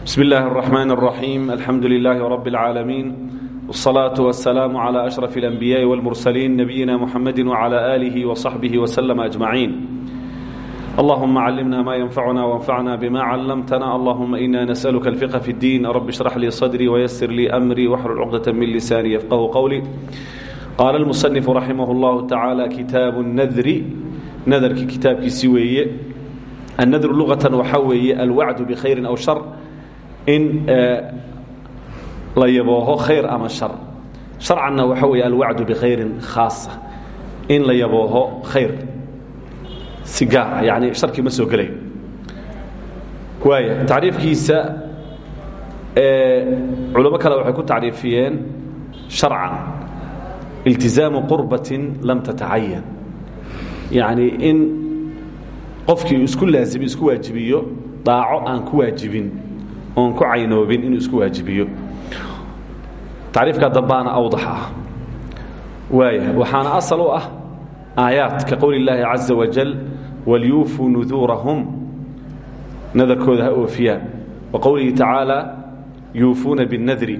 بسم الله الرحمن الرحيم الحمد لله رب العالمين والصلاة والسلام على أشرف الأنبياء والمرسلين نبينا محمد وعلى آله وصحبه وسلم أجمعين اللهم علمنا ما ينفعنا وانفعنا بما علمتنا اللهم إنا نسألك الفقه في الدين رب اشرح لي صدري ويسر لي أمري واحلل عقدة من لساني يفقه قولي قال المصنف رحمه الله تعالى كتاب النذر نذر كتاب كسوية النذر لغة وحوي الوعد بخير أو شر in la yabooho khayr ama shar. Sharcanna waxa weeye alwacdu bikhayrin khaasa. In la yabooho khayr. Si gaara yani sharkii ma soo gelayo waaya tacriifkiisa culamo kale waxay ku tacriifiyeen sharcan. Iltizaamu qurbatin lam tatacayan yani in qofkii isku laazimi isku waajibiyo daaco aan ku waajibin oon ku caynoobin inuu isku waajibiyo. Tacriifka dambaana awdax ah. Waaya waxaana asal u ah aayaat ka qowli illaahi caza wajal walyuufuu nuduurahum. Nadarkooda ha oofiyaan. Wa qowlihi tacaala yuufuuna binnadri.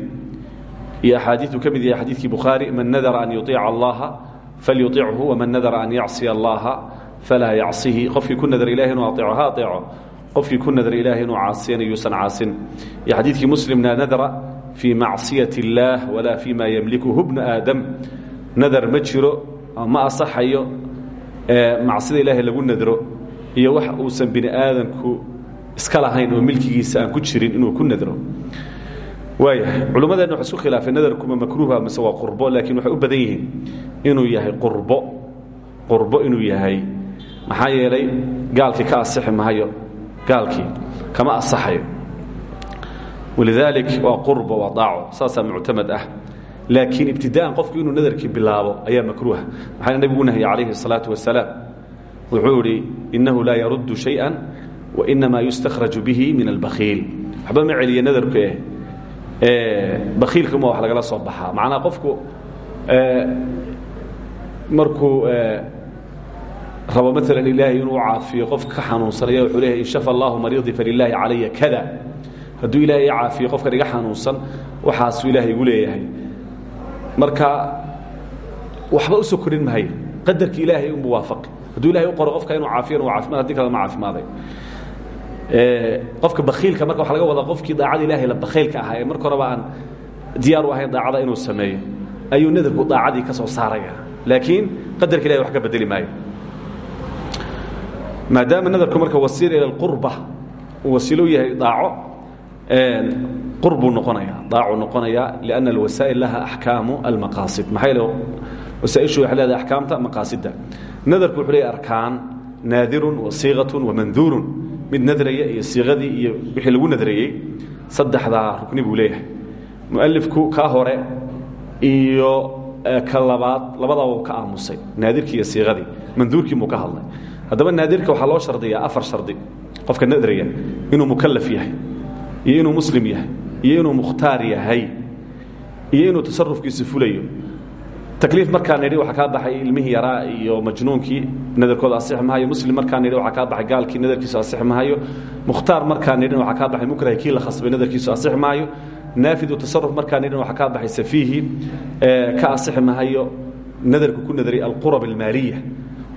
Iyo axaadiiu ka mid yahay xadiidkii bukhaari man nadara an yuiica allaha falyuichu waman nadara an yacsiya allaha falaa yacsihi. Qofkii ku nadar ilahi inuu aeeco ha aeeco qofkii ku nadar ilaahay inuu caasiyana yuusan caasin. Iyo xadiidkii muslimna nadara fii macsiyat اllaah walaa fii ma yemlikuhu bnu aadam. Nadar ma jiro ma asaxayo macsida lagu nadro. Iyo wax uusan bini aadamku iska lahayn oo milkigiisa aan ku jirin inuu ku nadro. Waayahay culummadeenna waxay isku khilaafeen nadarkuma makruuha mise qurbo laakiin waxay u badan yihiin inuu yahay qurbo. Qurbo inuu yahay maxaa yeelay gaalkii ka asixi gaalkii kama asaxayo walidaalik waa qurba waa daaco saasaa muctamad ah laakiin ibtidaan qofku inuu nadarkii bilaabo ayaa makruuha maxaana nebigu nahya calayhi الsalaaةu wasalaam wuxuu idhi inahu laa yaruddu شhayئa wainamaa yustakhraju bihi min albakhiil waxba ma celiya nadarku eh bakhiilkama wax lagala soo baxaa macnaa qofku markuu rabo maala ilaahay inuu caafiyo qofka ka xanuunsanaya wuxuu leeyahay in shafa allahu mariidii falilaahi calaya kada. Hadduu ilaahay caafiyo qofkan iga xanuunsan waxaasuu ilaahay igu leeyahay. Marka waxba u soo korin mahayo qadarki ilaahay unbu waafaqi hadduu ilahay u qoro qofka inuu caafiyan u caafimaad haddi kale ma caafimaaday qofka bakiilka marka waxa laga wadaa qofkii daacada ilaahay la bakhiilka ahaa ee marka horeba aan diyaar u ahayn daacada inuu sameeyo ayuu nadarku daacadii ka soo saaraya. Laakiin qadarka ilahay wax ka bedeli maayo maadaama nadarku marka wasiila ila qurba uu yahay daaco qurbuu noqonaya daacuu noqonaya lianna alwasaa'il laha axkaamu almaqaasid. Maxaa yeele wasaaishu waxay leedahay axkaamta nadarku wuxuu arkaan naadirun wa siiqatun wa manduurun. Mid nadraya iyo siiqadii iyo wixii lagu nadrayey saddexdaa rukni buu leeyahay. Mualifku kaa hore iyo ka labaad ka aamusay naadirkii iyo siiqadii. Manduurkii muu ka hadlay haddaba naadirka waxaa loo shardiyaa afar shardi. Qofka nadraya inuu mukalaf yahay iyo inuu muslim yahay iyo inuu mukhtaar yahay iyo inuu tasarufkiisu fulayo. Takliif markaan nidhi waxaa kaa baxay ilmihii yaraa iyo majnuunkii nadarkooda asixi mahayo muslim markaan nidhi waxaa kaa baxay gaalkii nadarkiisu asixi mahayo mukhtaar markaan nidhin waxaa kaa baxay mukrahi kii la khasbay nadarkiisu asixi mahayo naafidu tasaruf markaan nidhin waxaa kaa baxay safiihi ka asixi mahayo nadarku ku nadray alqurab almaaliya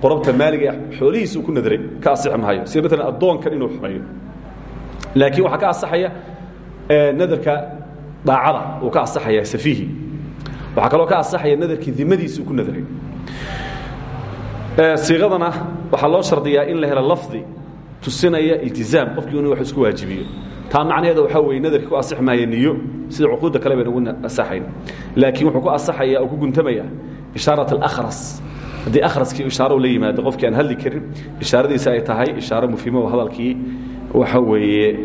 qorabta maaliga xoolihiisa uu ku nadray ka asixi mahayo sida maalan addoonkan inuu xumeeyo laakiin waxaa ka asaxaya nadarka daacada uu ka asaxaya safiihi. Waxaa kaloo ka asaxaya nadarkii dimadiisa uu ku nadray siiqadana waxaa loo shardiyaa in la helo lafdi tusinaya iltizaam qofkii inuu wax isku waajibiyo. Taa macnaheeda waxaa weeye nadarkii ku asixi maaya niyo sida cuquudda kale bayna ugu asaxayn laakiin wuxuu ku asaxaya oo ku guntamaya ishaarat alakhras haddii akhraskii ishaaro la yimaado qofkii aan hadli karin ishaaradiisa ay tahay ishaaro mufhimo oo hadalkii waxa weeye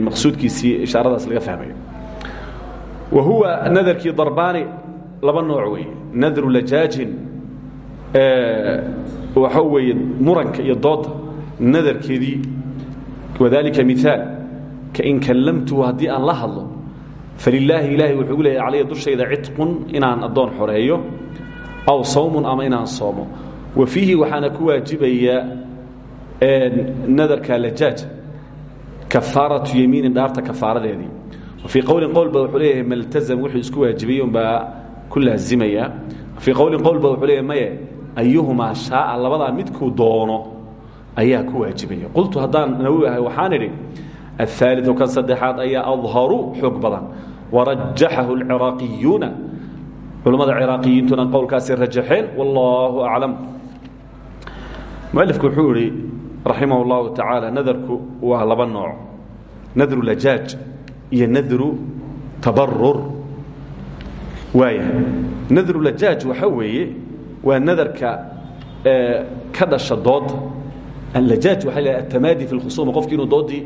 maqsuudkiisii ishaaradaas laga fahmayo wa huwa nadarkii darbaani laba nooc weeye. Nadru lajaajin waxa weeye muranka iyo dooda nadarkeedii wadalika miaal kain kallamtuhu haddii aan la hadlo falilaahi ilaahay wuxuu gu calaya dushayda cidqun inaan addoon xoreeyo aw sawmun ama inaan soomo wa fiihi waxaana ku waajibaya nadarka lajaaj kafaaratu yamiinin dhaarta kafaaradeedii fii qowlin qowl ba wuxuu leeyahay maltazam wuxuu isku waajibiyey unbaa ku laazimaya fii qowlin qowl ba wuxuu leeyahay maye ayuhumaa shaaa labadaa midkuu doono ayaa ku waajibaya qultu haddaan nawi ahay waxaan idhi aلثaaliثu kan saddexaad ayaa adharu xoog badan warajaxahu اlciraaqiyuuna culimmada ciraaqiyiintuna qowlkaasi rajaxeen wallaahu aclam. Mualifku wuxuu idhi raximah اllahu nadarku waa laba nooc. Nadru lajaaj iyo nadru tabarur waaya nadru lajaaj waxa weeye waa nadarka ka dhasha dooda allajaaj waxa la atamaadi fi lkhusuuma qofki inuu doodii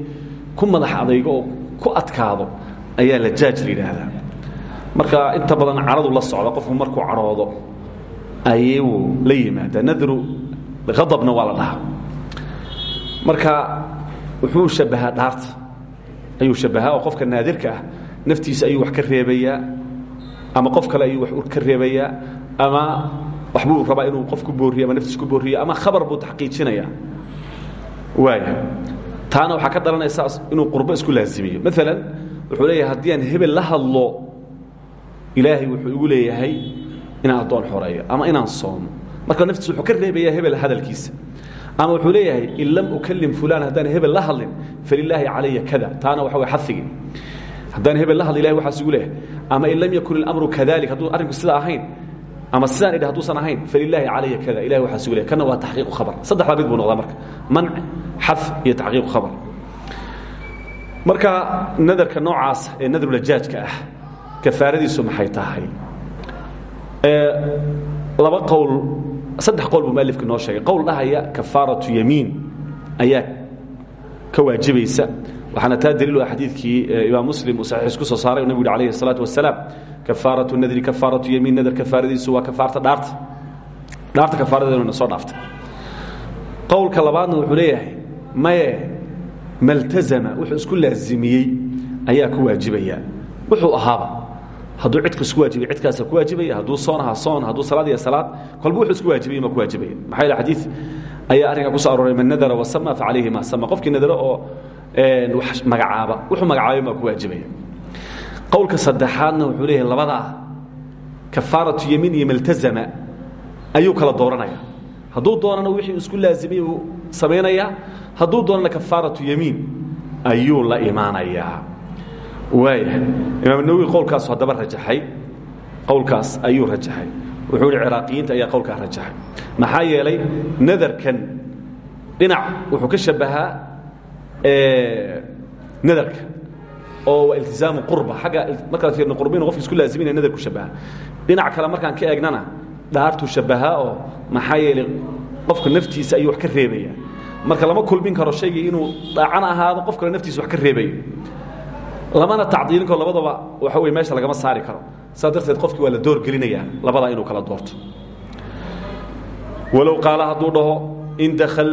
madax adaygo ku adkaado ayaa lajaaj la marka inta badan caradu la socda qofku markuu cadhoodo ayuu la yimaadaa nadru adabna waa la dhahaa. Marka wuxuu shabahaa dhaarta ayuu shabahaa oo qofka naadirka ah naftiisa ayuu wax ka reebayaa ama qof kale ayuu wax ka reebayaa ama waxbuu rabaa inuu qof ku booriyo ama naftiis ku booriyo ama khabar buu taxqiijinaya waaya taana waxaa ka dhalanaysa inuu qurbo isku laazimiyo. Maalan wuxuu leeyahay haddii aan hebel la hadlo ilaahay wuxuu igu leeyahay inaan addoon xoreeyo ama inaan soomo marka naftiis wuxuu ka reebayaa hebel hadalkiisa. Ama wuxuu leeyahay in lam ukalim fulan haddaan hebel la hadlin falilaahi calaya kada. Taana waxa way xaigii haddaan hebel la hadla ilahay waxaas igu leeyahay ama in lam yakun ilamru kadalik hadduu arrinku sidaa ahayn ama sidaan idhi haduusan ahayn falilaahi calaya kada ilahay waxaa sugu leeyahy kana waa taxqiiqu khabar. Saddexdaa mid buu noqdaa marka. Manc xad iyo taxqiiqu khabar. Marka nadarka noocaas ee nadrulajaajka ah kafaaradiisu maxay tahay? Laba qowl saddex qowl buu mualifka noo sheegay. Qowl dhahaya kafaaratu yamiin ayaa ka waajibaysa. Waxaana taa daliilu ah xadiidkii imaam muslim uu saxiix isku soo saaray u nebigu yhi alayhi الsalaatu wasalaam kafaaratu nadri kafaaratu yamiin nadar kafaaradiisu waa kafaarta dhaarta dhaarta kafaaradeeduna soo dhaaftay. Qowlka labaadna wuxuu leeyahay maye maltazama wuxuu isku laazimiyey ayaa ku waajibaya. Wuxuu ahaaba hadduu cidku isku waajibay cidkaasa ku waajibaya hadduu soon aha soon hadduu salaad iyo salaad kolba wuxuu isku waajibay ma ku waajibaya maxaa yeele xadiid ayaa arrinka ku soo arooray man nadara wasama facalayhi ma sama qofkii nadaro oo wax magacaaba wuxuu magacaabay maa ku waajibaya qowlka saddexaadna wuxuu leeyahay labadaa kafaaratu yamiin iyo maltazama ayuu kala dooranaya. Hadduu doonana wixii isku laazimay uu samaynayaa hadduu doonana kafaaratu yamiin ayuu la imaanayaa waaya imaam nawowi qowlkaasu haddaba rajaxay. Qowlkaas ayuu rajaxay. Wuxuu ihi ciraaqiyiinta ayaa qowlkaa rajaxay. Maxaa yeelay nadarkan dhinac wuxuu ka shabahaa nadarka. Oo waa iltizaamu qurba. Agga markaad fiirno qurbinu qofka isku laaziminaya nadar ku shabaha dhinac kale markaan ka eegnana dhaartuu shabahaa oo maxaa yeelay qofka naftiisa ayuu wax ka reebaya. Marka lama kulmin karo shaygii inuu dhaacana ahaado qof kale naftiisa wax ka reebayo lamana tacdiilin karo labadaba waxa wey meesha lagama saari karo. Saas darteed qofkii waa la doorgelinayaa labadaa inuu kala doorto. Walow qaala hadduu dhaho in dakal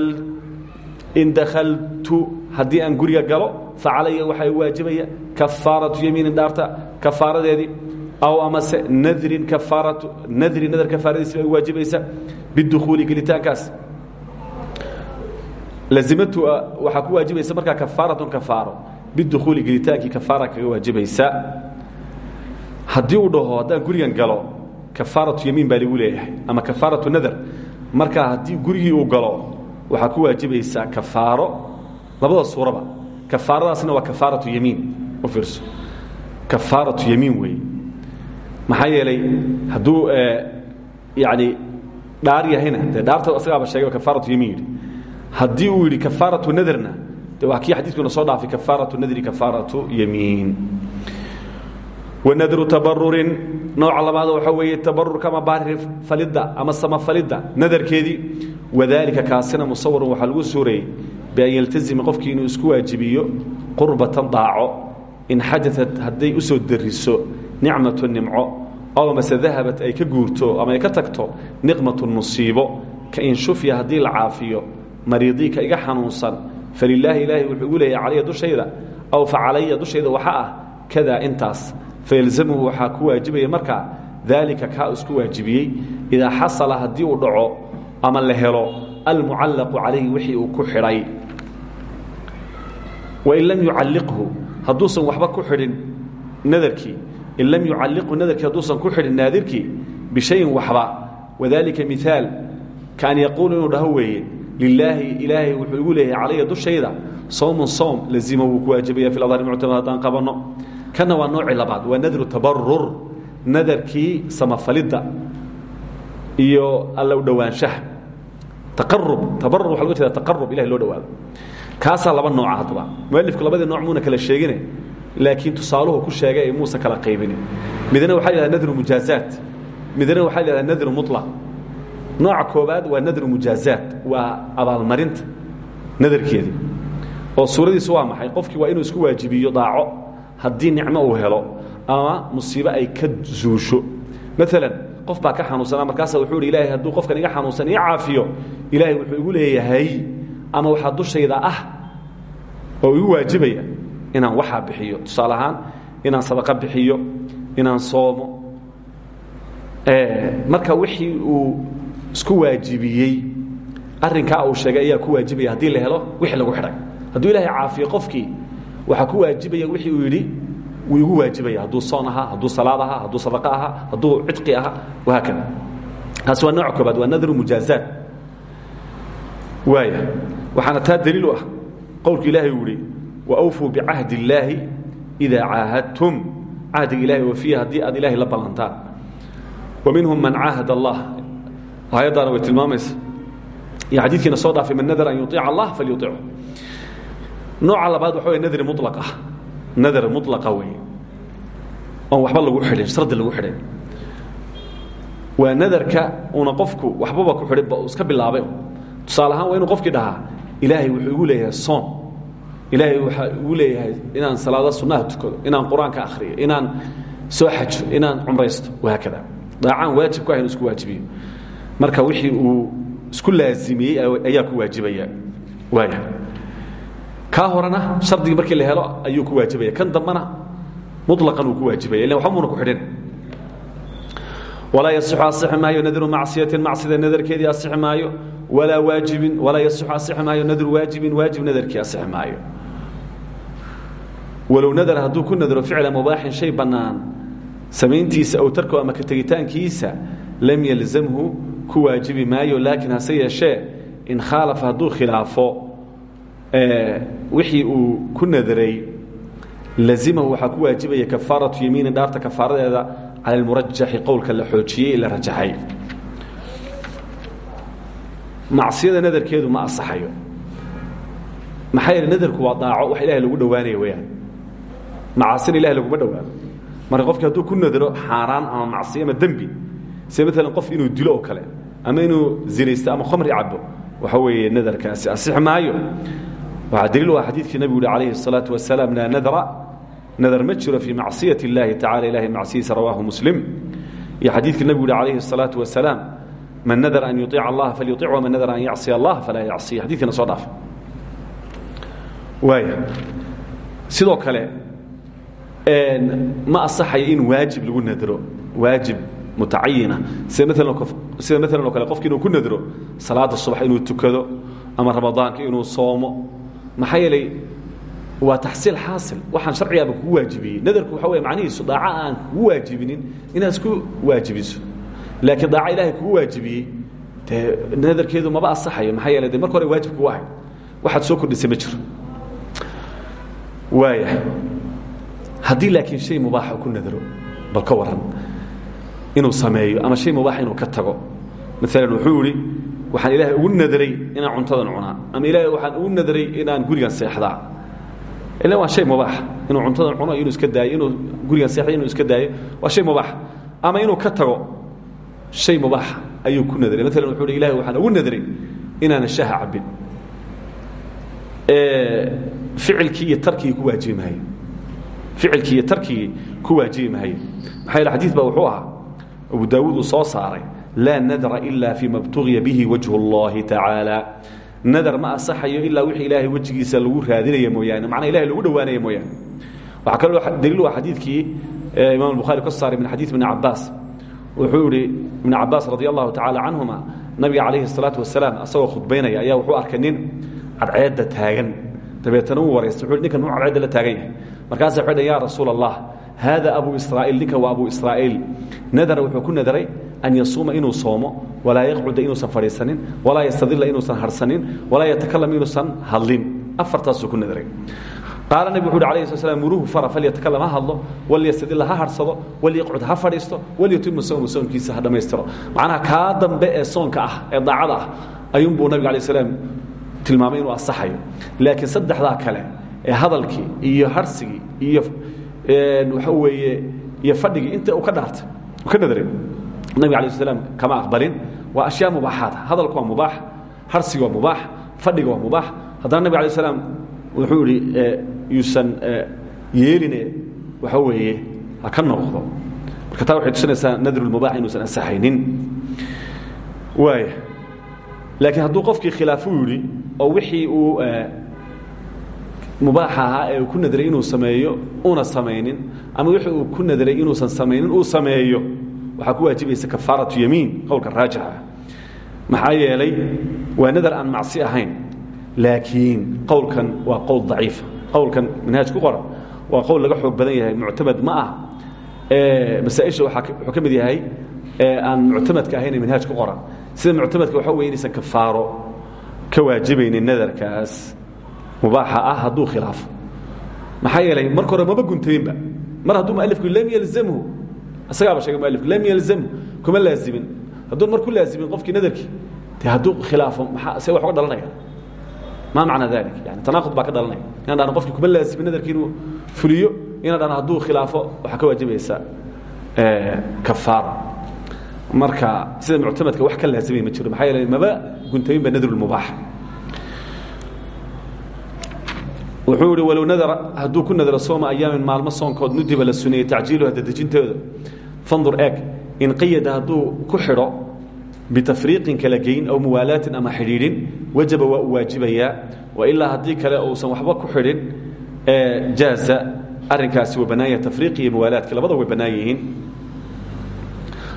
in dakaltu haddii aan guriga galo facalaya waxaa waajibaya kafaaratu yamiinin dhaarta kafaaradeedii aw amase nadrin kafaaratu nadri nadar kafaaradiisi ay waajibaysa bidukhuuli gelitaankaas. Lazimatu waxaa ku waajibaysa markaa kafaaratun kafaaro bidukhuuli gelitaankii kafaara kaga waajibaysa haddii uu dhaho haddaan gurigan galo kafaaratu yamiin baa leeyahay ama kafaaratu nadar. Markaa haddii gurigii uu galo waxaa ku waajibaysaa kafaaro labada suuraba. Kafaaradaasna waa kafaaratu yamiin. U fiirso. Kafaaratu yamiin weeye maxaa yeelay hadduu yani dhaar yahayna dee dhaarta sheegay kafaaratu yamiin yidhi. Uu yidhi kafaaratu nadarna waa kii xadiidkuna soo dhaafay kafaaratu nadri kafaaratu yamiin. Wanadru tabarurin nooca labaad waxaa weeye tabarurka ama baari falidda ama samafalidda nadarkeedii wadalika kaasina musawarun waxaa lagu suurayey bian yaltazima qofkii inuu isku waajibiyo qurbatan daaco in xadaat hadday u soo dariso nicmatu nimco oo mase dahabat ay ka guurto ama ay ka tagto niqmatu musiibo ka in shufya haddii la caafiyo mariidii iga xanuunsan falilaahi ilaahay wuxuu igu leeyahay calaya dushayda aw fa calaya dushayda waxa ah kadaa intaas fayalzamuhu waxaa ku waajibaya markaa daalika kaa isku waajibiyey idaa xasala haddii uu dhaco ama la helo almucallaqu calayhi wixii uu ku xidhay wain lam yucalliqhu hadduusan waxba ku xidhin nadarkii in lam yucalliqhu nadarkii hadduusan ku xidhin naadirkii bishayin waxba wadalika miaal yaquulu inuu dhaho weeye lilaahi ilaahay wuxuu igu leeyahay calaya dushayda sowmun sowm lazima wuu ku waajibaya fi adhari muctamad haddaan qabanno kana waa nooci labaad waa nadru tabarur nadarkii samafalidda iyo alla u dhowaanshaha taqarub tabarur waxa loga jeeda taqarub ilahay loo dhawaado kaasaa laba nooca haddaba mualifku labadii nooc muuna kala sheegine laakiin tusaaluhu ku sheegay ee muusan kala qaybinin midna waxaa la yhahda nadru mujaazaat midna waxaa la yhahda nadru muطlaq nooca koobaad waa nadru mujaazaat waa abaalmarinta nadarkeedii oo suuradiisu waa maxay? Qofkii waa inuu isku waajibiyo daaco haddii nicmo uu helo ama musiibo ay ka zuusho. Maalan qof baa ka xanuunsanaa markaasa wuxuu hi ilahay hadduu qofkan iga xanuunsan ii caafiyo ilaahay wuxuu igu leeyahay ama waxaa dushayda ah oo igu waajibaya inaan waxaa bixiyo. Tusaale inaan sadaqa bixiyo inaan soomo. Marka wixii uu isku waajibiyey. Arrinkaa uu sheegay ayaa ku waajibaya haddii la helo wixii lagu xidhay. Hadduu ilaahay caafiyo qofkii waxaa ku waajibaya wixii uu yidhi wuu igu waajibaya. Hadduu soon ahaa hadduu salaad ahaa hadduu sadaqa ahaa hadduu cidqi ahaa wahaakada taasi waa nooc koobaad waa nadru mujaazaat waaya waxaana taa daliil u ah qowlka ilaahay uu ihi waawfuu bicahdi illaahi idaa caahadtum. Cahdiga ilahay wafiya haddii aad ilaahay la ballantaan wa minhum man caahad allah aayaddaana way tilmaamaysa. Iyo xadiidkiina soo dhaafay man nadara an yuiica allah falyuichu nooca labaad waxa wey nadri mulaq ah. Nadar mulaqa wey oon waxba lagu xidhin shardi lagu xidhin. Waa nadarka una qofku waxbaba ku xidhin ba iska bilaabay. Tusaale ahaan waa inuu qofkii dhahaa ilaahay wuxuu igu leeyahay soon. Ilaahay waxaa igu leeyahay inaan salaada sunnaha tukado inaan qur'aanka akhriyo inaan soo xajo inaan cumraysto. Wahaakada daacaan waajib ku ah inu isku waajibiyo marka wixii uu isku laazimiyey ayaa ku waajibaya. Waaya kaa horena shardigii markii la helo ayuu ku waajibaya. Kan dambana mulaqan uu ku waajibaya. Illa waxba muuna ku xidhin. Walaa yasixu asixi maayo nadru macsiyatin macsida nadarkeedii asixi maayo. Waajibin walaa yasixu asixi maayo nadru waajibin waajib nadarkii asixi maayo. Walow nadar ku nadro ficla mubaaxin shay bannaan. Samayntiisa aw tarko ama ka tegitaankiisa lam yalzamhu ku waajibi maayo laakiin hase yeeshee in khaalafa hadduu khilaafo wixii uu ku nadray lazimahu waxaa ku waajibaya kafaaratu yamiinin dhaarta kafaaradeeda cala almurajaxi qowlka la xoojiyey la rajaxay. Macsiyada nadarkeedu ma asaxayo maxaa yeele nadarku waa daaco wax ilahay lagu dhowaanaya weyaan macaasina ilahay laguma dhowaano marka qofki hadduu ku nadro xaaraan ama macsiyo ama dembi sida maalan qof inuu dilo oo kale ama inuu zinaysto ama khamri cabo waxa weeye nadarkaasi asix maayo waxaa daliil u ah xadiidkii nabigu uhi calayhi الsalaaةu wasalaam laa nadra nadar ma jiro fii macصiyaة اllahi tacala ilahay macsiyiisa rawaahu muslim iyo xadiidkii nabigu uhi calayhi الsalaaةu wasalaam man nadara an yuطiica allaha falyuطic waman nadara an yacصiya allah falaa yacصiya xadidkiina soo dhaaf waaya sidoo kale ma asaxayo in waajib lagu nadro waajib mutacayina. Sida maalan oo kale qofki inuu ku nadro salaada subax inuu tukado ama ramadaanka inuu soomo maxaa yeelay waa taxsiil xaasil. Waxaan sharcigaaba kugu waajibiyey. Nadarku waxa wey macnihiisu daaca aan kugu waajibinin inaad isku waajibiso. Laakiin daaca ilaahay kugu waajibiyey nadarkeedu maba asaxayo maxaa yeele de hore waajib kugu ahayd soo kordhisay ma waaya haddii laakiin shay mubaaxa ku nadaro bal ka waran inuu sameeyo ama shay mubaaxa inuu ka tago. Maalan wuxuu idhi waxaan ilaahay ugu nadray inaan cuntadan cunaa ama ilaahay waxaan ugu nadray inaan gurigan seexdaa. Ila waa shay mubaax inuu cuntadan cuno inuu iska daayo inuu gurigan seexda inuu iska daayo waa shay mubaax. Ama inuu ka tago shay mubaax ayuu ku nadray maalan wuxuu hi ilahay waxaan ugu nadray inaanan shaha cabbin. Ficilkii iyo tarkigii ku waajibi maayo ficilkii iyo tarkigii ku waajibi maayo maxaa yeele xadiid baa wuxuu ahaa abu daawuud uu soo saaray laa nadra ila fima btugiya bihi wajhu اllahi tacaala nadar ma asaxayo ilaa wixii ilaahay wejigiisa lagu raadinaya mooyaane macnaa ilahay lagu dhowaanaya mooyaane waxaa kaloo daliil u ah xadiidkii imam الbukhari ka saaray min xadiid ibn cabaas wuxuu ihi ibn cabaas radi allahu tacala canhuma nabiga calayhi الsalaatu wasalaam asagoo khudbaynaya ayaa wuxuu arkay nin cadceedda taagan dabeetana wuu waraysta wuxuu ninkan muxuu cadceedda la taagan yahay markaasa waxay dhaheen yaa rasuula allah haada abu israa'iil ninkan waa abu israa'iil. Nadara wuxuu ku nadaray an yasuuma inuu soomo walaa yaqcuda inuusan fadhiisanin walaa yastadila inuusan harsanin walaa yatakalam inuusan hadlin. Afartaasuu ku nadaray. Qaala nabig wuxu uhi alayh sl slam muruuhu fara falyatakalam ha hadlo. Walyastadila ha harsado. Walyaqcud ha fadhiisto. Walyutimu sawmu soonkiisa ha dhammaystiro. Macnaha kaa dambe ee soonka ah ee daacada ah ayuunbuu nabiga alay slam tilmaamay inuu asaxayo laakiin saddexdaa kale ee hadalkii iyo harsigii iyo waxa weeye iyo fadhigii inta uu ka dhaartay. Uu ka nadaray nabiga alay slam kama aqbalin. Waa ashyaa mubaaxaad hadalku waa mubaax harsiga waa mubaax fadhiga waa mubaax haddana nabig alay slam wuxuu idhi yuusan yeeline waxa weeye ha ka noqdo. Marka taa waxay tusinaysaa nadrulmubaax inuusan ansaxaynin. Waaya laakiin hadduu qofkii khilaafuu yidhi oo wixii uu mubaaxa ahaa ee uu ku nadray inuu sameeyo una samaynin ama wixii uu ku nadray inuusan samaynin uu sameeyo. Waxaa ku waajibaysa kafaaratu yamiin qowlka raajixa maxaa yeelay waa nadar aan macsi ahayn laakiin qowlkan waa qowl daciifa qowlkan manhaaj ku qoran waa qowl laga xoog badan yahay muctamad ma ah. Masaaisha wuxuu ka mid yahay aan muctamadka ahayn ee manhaaj ku qoran. Sida muctamadka waxa wey inaysan kafaaro ka waajibaynin nadarkaas mubaaxa ah hadduu khilaafo. Maxaa yeelay marka hore maba guntaynba mar hadduu mualifku lam yalzamhu isagaaba sheegay mualifku lam yalzamhu kuma laazimin. Hadduu mar ku laazimin qofkii nadarkii de hadduu khilaafo maxaa see wax uga dhalanaya? Ma macna dalik yani tanaaqud baa ka dhalanaya. Inaan dhahno qofkii kuma laazimin nadarkii inuu fuliyo inaan dhahno hadduu khilaafo waxaa ka waajibaysa kafaara. Marka sida muctamadka wax ka laazimay ma jiro. Maxaa yeele maba guntamin ba nadrulmubaax wuxuu ihi walow nadara hadduu ku nadaro sooma ayaamin maalmo soonkood nudiba la suneeyey tacjiiluha dadejintooda fandur eeg in qayada hadduu ku xidho bitafriiqin kala geyn aw muwaalaatin ama xidhiidhin wajaba waa u waajibayaa. Wailaa haddii kale uusan waxba ku xidhin jaaza arrinkaasi waa bannaan yahay tafriiq iyo muwaalaadka labada way bannaan yihiin.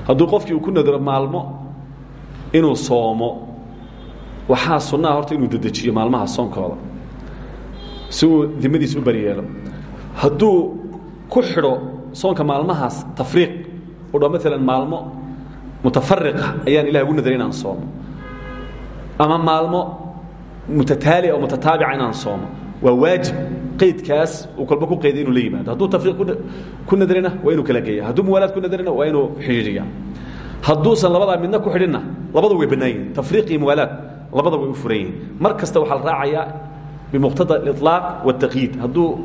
Hadduu qofkii uu ku nadaro maalmo inuu soomo waxaa sunnaha horta inuu dedejiyo maalmaha soonkooda si uu dimadiis u bariyeelo hadduu ku xidho soonka maalmahaas tafriiq u dha maalan maalmo mutafariqa ayaan ilahay ugu nadaray inaan soomo ama maalmo mutataaliya oo mutataabica inaan soomo waa waajib qaydkaas uu kolba ku qayday inuu la yimaado. Tafriiq ku nadarina waa inuu kala geeya hadduu muwaalaad ku nadarina waa inuu xidhiiriya hadduusan labadaa midna ku xidhinna labada way bannaan yihiin tafriiq labada way u furan yihiin mar kasta waxaa la raacayaa bimuqtada aliطlaaq waاtaqyiid hadduu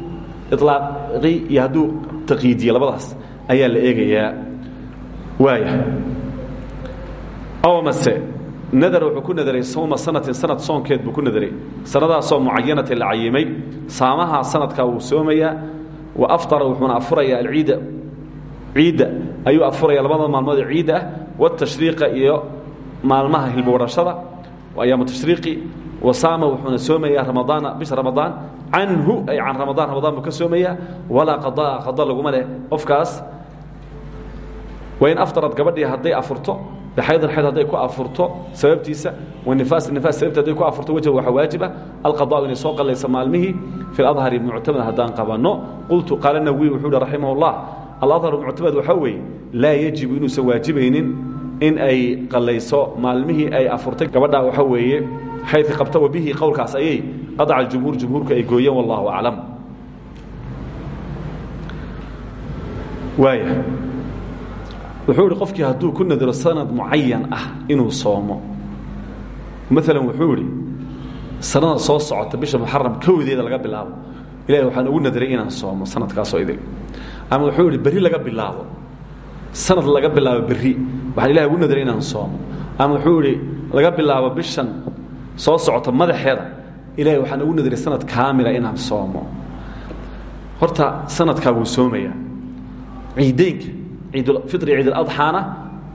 ilaaqi iyo hadduu taqyiidiye labadaas ayaa la eegayaa waaya aw mase nadar wuxuu ku nadaray sawma sanatin sanad soonkeed buu ku nadaray sanadaasoo mucayanatin la cayimay saamaha sanadkaa wuu soomayaa wa aftara wuxuuna afurayaa alciida ciidda ayuu afuraya labada maalmood ee ciidda ah watashriiqa iyo maalmaha hilbowarashada ayaamu tashriiqi wasaama wuxuuna soomayaa ramadaana bisha ramadaan. Canhu ay can ramadaan ramadaan buu ka soomayaa. Walaa qadaa qada laguma leh. Qofkaas wain aftarad gabadhii hadday afurto bxaydin xayd hadday ku afurto sababtiisa wanifaas nifaas sababti hadday ku afurto wajha waxaa waajiba. Alqada'u inay soo qallaysa maalmihii fi ladhari muctamad haddaan qabanno qultu qaala nawi wuxuu uhi raximah اllah aladharu muctamad waxaa weeye laa yajibu inuusan waajibaynin in ay qallayso maalmihii ay afurtay gabadhaa waxaa weeye xaydka qabta wabihi qowlkaas ayay qadaca jumhuur jumhuurku ay gooyeen wallahu aclam. Waaya wuxuu idhi qofkii hadduu ku nadiro sanad mucayan ah inuu soomo. Maalan wuxuu idhi sanada soo socota bisha muxaram kowdeeda laga bilaabo. Ilahay waxaan ugu nadiray inaan soomo sanadkaasoo idil ama wuxuu idhi berri laga bilaabo sanad laga bilaabo berri. Waxaan ilahay ugu nadiray inaan soomo. Ama wuxuu laga bilaabo bishan soo socota madaxeeda. Ilahay waxaan ugu nadiray sanad kaamila inaan soomo. Horta sanadkaa wuu soomayaa. Ciideynka ciidulfitri ciiduladxaana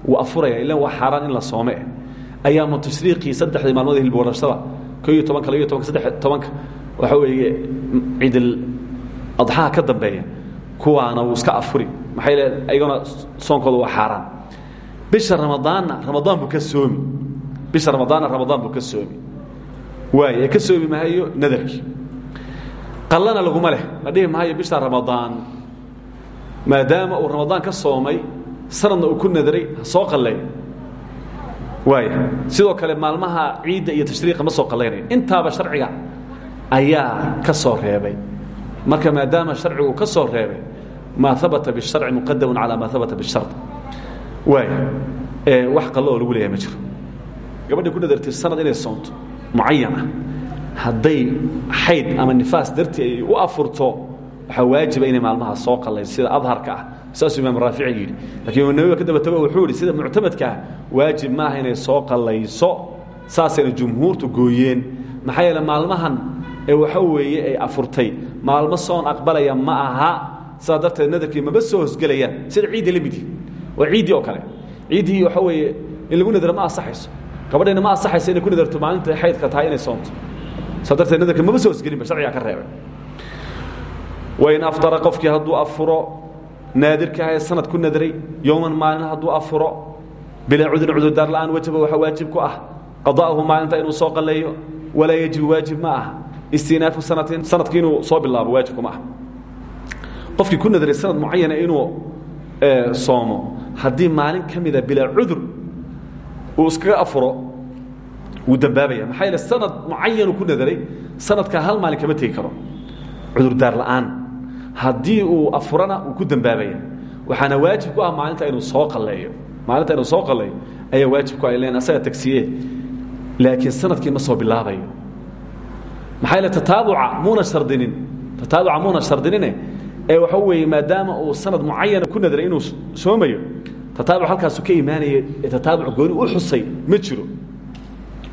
wuu afuraya ilan waa xaaraan in la soome. Ayaamu tashriiqii saddexdii maalmood hilbwarashada ko iyo tobanka labiyo tobanka weeye ciiduladxaha ka dambeeya. Kuwaana wuu iska afuri maxay le ayagona soonkooda waa xaaraan. Bisha ramadaanna ramadaan buu ka bisha ramadaanna ramadaan buu ka soomi. Ka soomi mahayo nadarkii. Qallana laguma leh. La maayo bisha ramadaan. Maadaama uu ramadaan ka soomay sanadna uu ku nadaray ha soo qalleey waaya sidoo kale maalmaha ciidda iyo tashriiqa ma soo qallaynayo intaaba sharciga ayaa ka soo reebay. Marka maadaama sharcigu ka soo reebay ma abata biharci muqadam calaa maa abata bihar waay. Wax qallo oo lagu leeyahay ma jiro. Gabadhay ku nadartay sanad inay soonto mucayana ah. hadday xayd ama nifaas dartii ay u afurto waxaa waajiba ah inay maalmaha soo qalayn sida adharka ah. Saasuu imaam raafici yidhi. Lakiin imaamnawi ka daba tago wuxuu yidhi sida muctamadka ah waajib maaha inay soo qalayso saasayna jumhuurtu gooyeen. Maxaa yeele maalmahan ee waxa weeye ay afurtay sidaa darteed nadarkii maba soo hosgelayaan. Sida ciidda la midii waa ciiddii oo kale. Ciiddii waxa weeye in lagu nadaro ma asaxayso gabadhayna ma asaxayso inay ku nadarto. Maalinta xaydka tahay inay soonto. Saa darteed nadarka maba soo hosgelinba sharcigaa ka reebay. Wain aftara qofkii hadduu afuro naadirka ahee sanad ku nadray yowman maalin hadduu afuro bilaa cudrin cudurdaar la'aan wajaba waxaa waajib ku ah. Qada'ahu maalinta inuu soo qalleeyo walaa yajibu waajib ma ah. Istinaafu sanatin sanadki inuu soo bilaabo waajibku ma ah qofkii ku nadray sanad mucayana inuu soomo. Haddii maalin ka mida bilaa cudur uu iskaga afuro wuu dambaabaya. Maxaa sanad mucayanu ku nadaray sanadkaa hal maalin kama tegi karo. Cudurdaar la'aan. Haddii uu afurana wuu ku dambaabaya. Waxaana waajib ku ah maalinta inuu soo qalleeyo. Maalinta inuu soo qalleeyo ayaa waajib ku ah len asaga tagsiye. Laakiin sannadkii ma soo bilaabayo. Maxaa yeele tataabuca muuna shardinin. Tataabuca muuna shardinine ee waxa weeye maadaama uu sanad mucayana ku nadray inuu soomayo tataabuc halkaasu ka imaanaya ee tataabuc gooni u xusay ma jiro.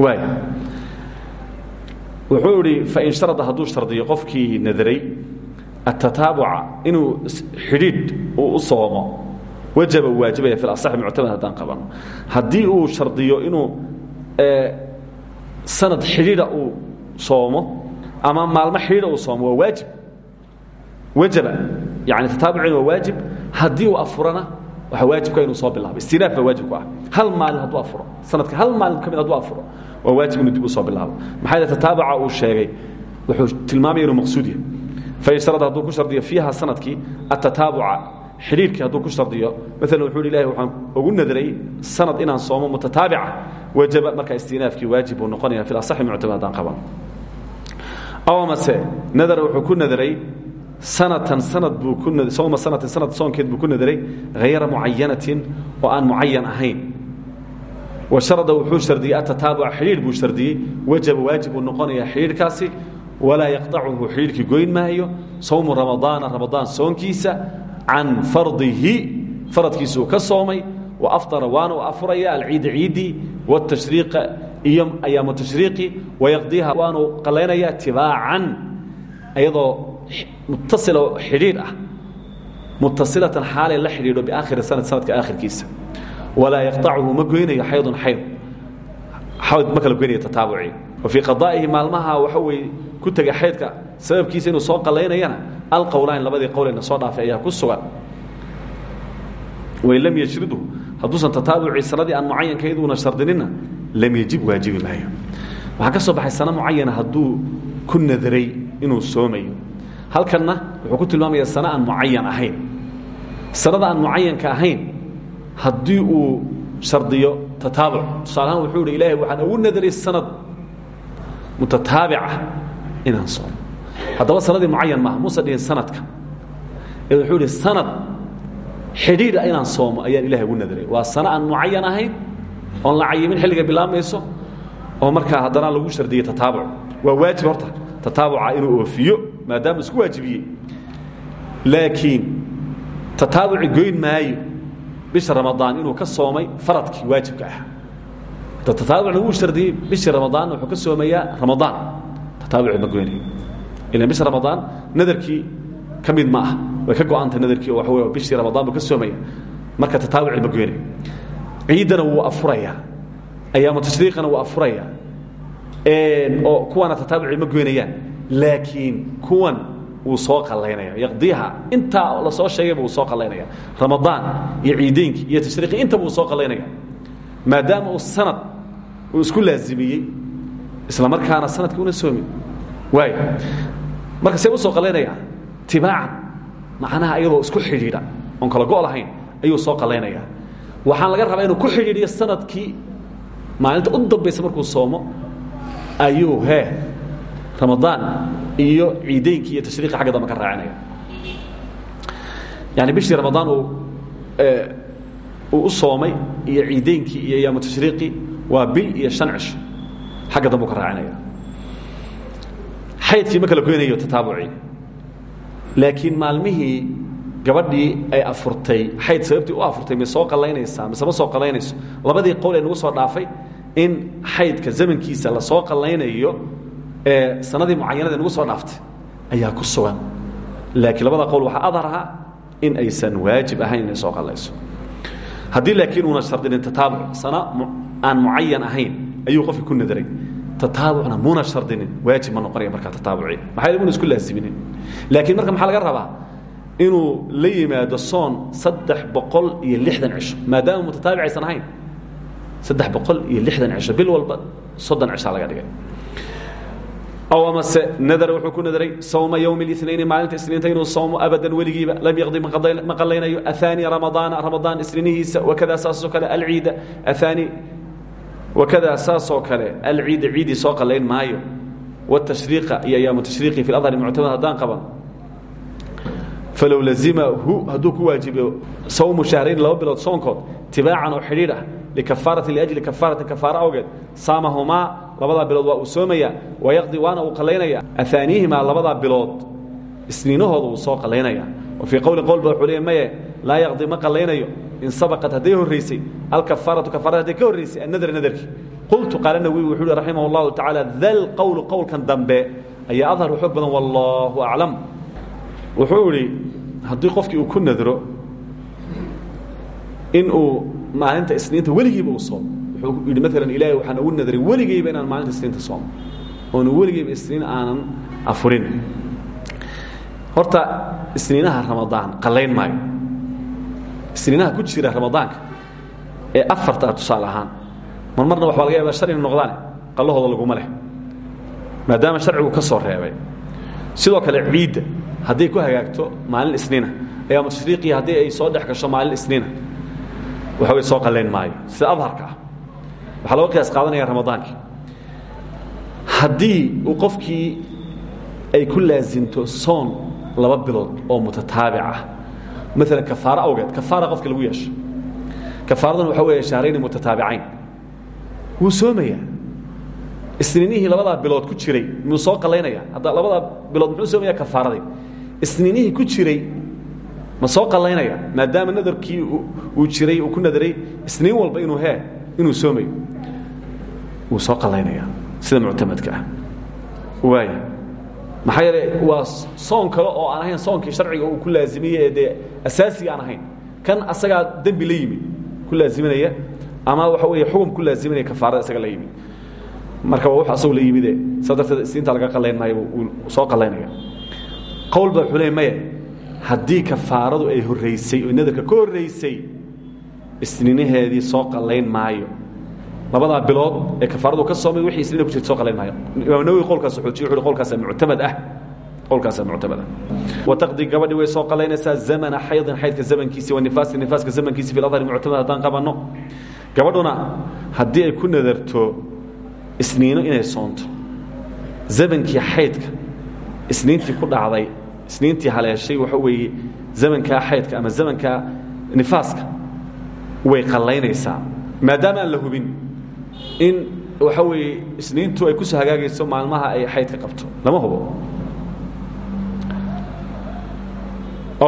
Waay wuxuu idhi fain sharada hadduu shardiyo qofkii nadray atataabuca inuu xidhiidh uu u soomo wajaba waajibaya fi asaxi muctamad haddaan qabano. Haddii uu shardiyo inuu sanad xidhiidha uu soomo ama maalmo xidhiidha uu soomo waa waajib wajaba. Yani tataabucina waa waajib. Haddii uu afurana waxaa waajibka inuu soo bilaabo istinaaf baa waajib ku hal maalin hadduu afuro. Sanadka hal maalin ka mid hadduu afuro waa waajib inuu soo bilaabo. Maxaa yeele tataabuca sheegay wuxuu tilmaamaya inuu maqsuud yahay. Fain sharada hadduu ku shardiyo fiiha sannadkii atataabuca xidhiirkii hadduu ku shardiyo maalan wuxuu hi waxaan ugu nadray sanad inaan soomo mutataabica. Wajaba markaa istinaafkii waajib noqonaya fi asaxi muctamad haddaan qaban. Aw amase nadar wuxuu ku nadray sanatan sanad buu ku sowma sanatin sanad soonkeed buu ku nadaray hayra mucayanatin oo aan mucayan ahayn. Wa sharada wuxuu shardiyey atataabuca xidhiidh buu shardiyey wajaba waajib uu noqonayaa xidhiidhkaasi walaa yaqطacuhu xidhiidhkii goyn maayo sowmu ramadaana ramadaan soonkiisa can fardihi faradkiisa ka soomay wa afطara waana u afuraya alciida ciiddii wtashriiqa iyo ayaamu tashriiqi wayaqdiiha waanu qalaynaya tibaacan ayadoo mutasilo xidhiidh ah. Mutasilatan xaalay la xidhiidho biaakhiri sanad sanadka aakhirkiisa. Walaa yaqطachu ma goynayo xaydun xayd. Xayd ma tataabucii wa fii qadaa'ihi maalmaha waxa weye ku tega xaydka sababkiisa inuu soo qalaynayana alqowlaan labadii qowleyna soo dhaafay ayaa ku sugan. Wain lam yashridhu hadduusan tataabucii sanadii aan mucayankayd uuna shardinina lam yajib waajibi maayo. Waxaa ka soo baxay sano mucayana hadduu ku nadaray inuu soomayo halkanna wuxuu ku tilmaamaya sano aan mucayan ahayn. Sanada aan mucayanka ahayn haddii uu shardiyo tataabuc. Tusaalahaan wuxuu hi ilahay waxaan ugu nadaray sanad mutataabica inaan soomo haddaba sanadii mucayan maaha muuse dhihin sanadka. Ee wuxuu ihi sanad xidhiidha inaan soomo ayaan ilahay ugu nadaray waa sano aan mucayan ahayn oon la cayimin xilliga bilaabmayso oo markaa haddana lagu shardiyey tataabuc. Waa waajib horta tataabuca inuu oofiyo maadaama isku waajibiyey. Laakiin tataabuci goyn maayo bisha ramadaan inuu ka soomay faradkii waajibka ah. Tataabucna wuu shardiyey bishii ramadaan wuxuu ka soomayaa ramadaan. Tataabuci ma goynayo. Ilan bisha ramadaan nadarkii ka mid ma ah way ka go-anta nadarkii oo waxa wey bishii ramadaan buu ka soomaya. Marka tataabuci ma goynayo. Ciiddana wuu afurayaa. Ayaamu tashriiqana wuu afurayaa. Oo kuwana tataabuci ma goynayaan laakiin kuwan wuu soo qalaynaya yaqdiiha intaa la soo sheegayba wuu soo qalaynaya ramadaan iyo ciideynkii iyo tashriiqii intaba wuu soo qalaynaya maadaama uu sanad uu isku laazimiyey isla markaana sannadkii una soomin. Waay marka see u soo qalaynayaan tibaacan macnaha iyadoo isku xidhiidha oon kala go' lahayn ayuu soo qalaynayaa waxaan laga rabaa inuu ku xidhiidhiyo sannadkii maalinta u dambaysa markuu soomo ayuu hee ramadaan iyo ciideynkii iyo tashriiqi xagga dambe ka yani bishii ramadaan uu u soomay iyo ciideynkii iyo yaamu tashriiqi waa bil iyo shan xagga dambe u ka ma kala goynayo tataabucii laakiin maalmihii gabadhii ay afurtay xayd sababtii u afurtay may soo qalaynaysaa mise ma soo qalaynayso labadii qowl ee nagu soo dhaafay in xaydka zamankiisa la soo qalaynayo ee sanadii mucayanada nagu soo dhaaftay ayaa ku sugan. Laakiin labada qowl waxaa adhar ahaa in aysan waajib ahayn inay soo qalayso haddii laakiin uuna shardinin tataabuc sana aan mucayan ahayn ayuu qofki ku nadaray. Tataabucna muna shardinin waajib ma noqonaya markaa tataabuci. Maxaa muna isku laasiminin laakiin marka maxaa laga rabaa? Inuu la yimaado soon saddex boqol iyo lixdan cisho maadaama mutataabic aysan ahayn saddex boqol iyo lixdan cisho bil walba soddon cishaa laga dhigay aw amase nadara wuxuu ku nadaray sawma ywmi اlinaini maalinta isniinta inuu sawmo abadan weligiiba lam yaqdi ma qalaynayo ahaani ramadaana ramadaan isniinihiisa wakadaa saasoo kale alciida ahaani wakadaa saasoo kale alciida ciidii soo qalayn maayo wtashriiqa iyo ayaamu tashriiqi fi adhar muctamad haddaan qaban falow lazimahu hadduu ku waajibiyo sawmu shahrayn laba bilood soonkood tibaacan oo xidhiidh ah likafaaratin liajli kafaaratin kafaaro awgeed saamahumaa labadaa bilood waa uu soomaya wayaqdi waana uu qalaynaya ahaaniihimaa labadaa bilood isniinahooda uu soo qalaynaya wa fii qowlin qowl ba wuxuu yaqdi ma qalaynayo in sabaqat hadday horraysay alkafaaratu kafaarada hadday ka horraysay annadar nadarkii qultu qaala nawi wuxuu uhi raximah allahu tacaala dal qowlu dambe ayaa adharu xoog badan wuxuu haddii qofkii uu ku nadro in uu maalinta isniinta weligiiba uu soomo. Wuxuu yidhi maalan ilaahay waxaan ugu nadray weligeyba inaan maalinta isniinta soomo oona weligeyba isniin aanan afurin. Horta isniinaha ramadaan qallayn maayo. Isniinaha ku jira ramadaanka ee afarta ah tusaale ahaan mar marna waxbaa laga yaabaa shar inu noqdaane qallahooda laguma leh maadaama sharcigu ka soo reebay. Sidoo kale ciidda hadday ku hagaagto maalin isniina. Ayaamu tashriiqii haddii ay soo dhex gasho maalin isniina. Waxa way soo qallayn maayo. Sida adharka ah. Waxaa looga qiyaas qaadanaya ramadaankii haddii uu qofkii ay ku laasimto soon laba bilood oo mutataabic ah. Maalan kafaaro awgeed. Kafaara qofka lagu yeesho. Kafaaradan waxa weeye shahrayni mutataabicayn. Wuu soomayaa. Isniinihii labadaa bilood ku jiray. Miyuu soo qallaynaya hadda labadaa bilood muxuu soomaya kafaaradii isniinihii ku jiray ma soo qallaynaya maadaama nadarkii uu jiray uu ku nadaray isniin walba inuu hee inuu soomayo. Wuu soo qallaynaya sida muctamadka ah. Waaya maxaa yeele waa soon kale oo aan ahayn soonkii sharciga uu ku laazimiyey ee dee asaasiga aan ahayn. Kan asagaa dembi la yimid ku laaziminaya ama waxa weeye xugum ku laaziminaya kafaarada isaga la yimid. Marka waa wax asagu la yimide saa darteed isniinta laga qallayn maayo soo qallaynaya qowl baa wuxuu leey maya haddii ay horraysay oo nadarka ka horraysay isniinaheedii soo qallayn maayo. Labadaa bilood ee kafaaradu ka soomay wixii isniina ku jirta soo qallayn maayo. Imaam nawowi qowlkaas xoojiye wuxuu qowlkaasaa muctamad ah. Qowlkaasaa muctamad ah. Wataqdi gabadhi way soo qallaynaysaa zamana xaydin xaydka zamankiisi wa nifaasi nifaaska zamankiisi fi ladhari muctamad haddaan qabanno gabadhuna haddii ay ku nadarto isniino inay soonto. Zamankii xaydka isniintii ku dhacday isniintii haleeshay waxa weeye zamankaa xaydka ama zamankaa nifaaska way qallaynaysaa. Maadaama aan la hubin in waxa weeye isniintu ay ku soo hagaagayso maalmaha ay xaydka qabto. Lama hubo.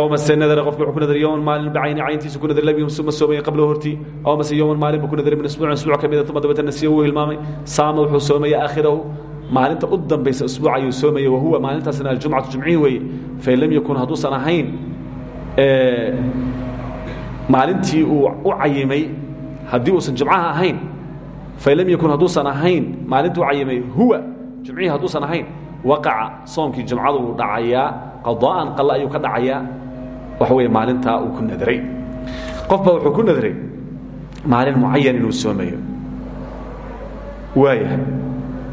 Mase nadara qofki wuxuu ku nadar yowman maalin bacayni cayntiisa ku nadar lam ma soomaya qabla hortii aw mase yowman maalin buu ku nadar min isbuucin isbuuc ka mida uma dabatan nasiya wuu hilmaamay. Saama wuxuu soomaya aakhirahu maalinta u dambaysa isbuuc ayuu soomaya wahuwa maalintaasna aljumcatu jumcihii weeye fain lam yakun hadduusan ahayn maalintii uu u cayimay haddii uusan jumcaha ahayn fain lam yakun hadduusan ahayn maalintii u cayimay huwa jumcihii hadduusan ahayn waqaca soomkii jumcadu uu dhacayaa qalla ayuu ka dhacayaa waxa weeye maalintaa uu ku nadray qofba wuxuu ku nadray maalin mucayan inuu soomayo. Waaya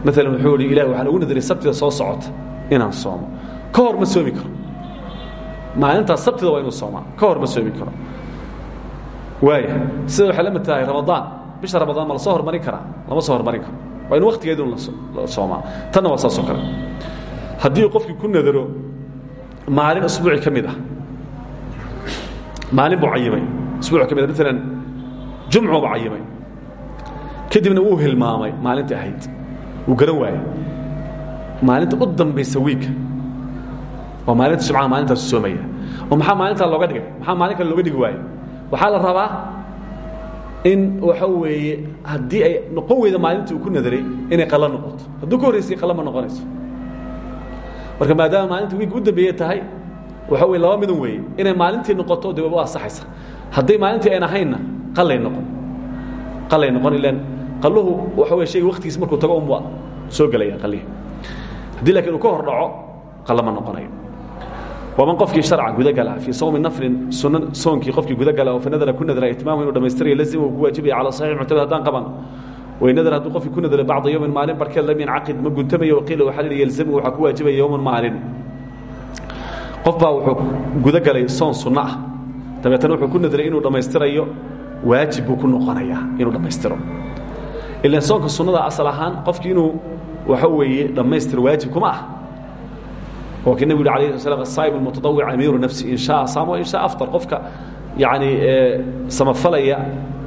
maalan wuxuu ihi ilahi waxaan ugu nadray sabtida soo socota inaan soomo. Ka hor ma soomi karo. Maalintaas sabtida waa inuu soomaa. Ka hor ma soomi karo. Waaya sida waxay la mid tahay ramadaan. Bisha ramadaan ma la soo hormarin karaa? Lama soo hormarin karo. Waa inu waktigeedu la soomaa. Tanna waa saasoo kale. Haddii qofkii ku nadaro maalin usbuuci ka mid ah. Maalin buu cayimay usbuuc ka mid a maalan jumcuba cayimay kadibna wuu hilmaamay maalintii ahayd wuu garan waayey. Maalinta u dambaysa wiigga waa maalinta jumcaha maalintaasu soomaya. Oo maxaa maalintaa looga dhigay? Maxaa maalin kale looga dhigi waaye waxaa la rabaa in waxa weeye haddii ay noqon weyda maalintii uu ku nadaray inay qalo noqoto. Hadduu ka horraysay qalo ma noqonayso. Marka maadaama maalinta wiigga u dambeeye tahay waxa weye laba midan weeye. Inay maalintii noqoto dee waba asaxaysa hadday maalintii ayn ahaynna qalay noqon. Qalay noqon ilaan qaluhu weye shayga waktigiis markuu tago unba soo gelaya qalihi haddii laakiin uu ka hor dhaco qalo ma noqonayo. Waman qofkii sharca gudagala fii sawmi sunna soonkii qofkii gudagala oo fanadara ku nadara itmaamu inuu dhamaystirayo lazima uu ku waajibaya cala saxiix muctamad haddaan qaban. Waynadar hadduu qofkii ku nadara bacda yowmin maalin barkeed lam yancaqid ma guntamayo waqiila waxaa la yidhi yalzamu waxaa ku waajibaya yowman maalin. Qof baa wuxuu gudagalay soon sunno ah. Dabeetana wuxuu ku nadaray inuu dhammaystirayo waajib buu ku noqonayaa inuu dhammaystiro ilaan soonka sunnada asal ahaan qofkii inuu waxa weeye dhammaystiro waajib kuma ah. Waa kii nebigu yhi alayh sl slam asaa'im almutadawic amiiru nafsi in shaa saamo in shaa aftar. Qofka yacni samafalaya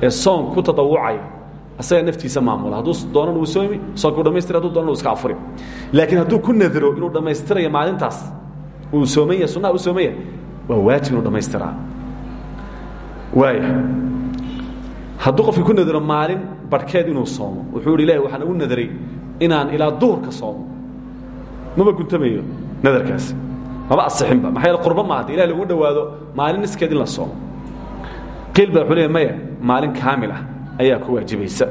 ee soon ku tadawucaya asaga naftiisa maamula. Hadduu doonan uu soomi soonka u dhamaystira haduu doonan uu iska afuri. Laakiin hadduu ku nadaro inuu dhammaystirayo maalintaas uu soomaya sunnaha u soomaya waa waajib inuu dhammaystiraa waaya. Hadduu qofkii ku nadaro maalin barhkeed inuu soomo. Wuxuu yidhi ilahi waxaan ugu nadaray inaan ilaa duhurka soomo. Maba guntamayo nadarkaasi maba asixinba. Maxaa yeele qurbo ma hadda ilahi laguma dhowaado maalin iskeed in la soomo. Qiil baa wuxuu leeya maya maalin kaamil ah ayaa ku waajibaysa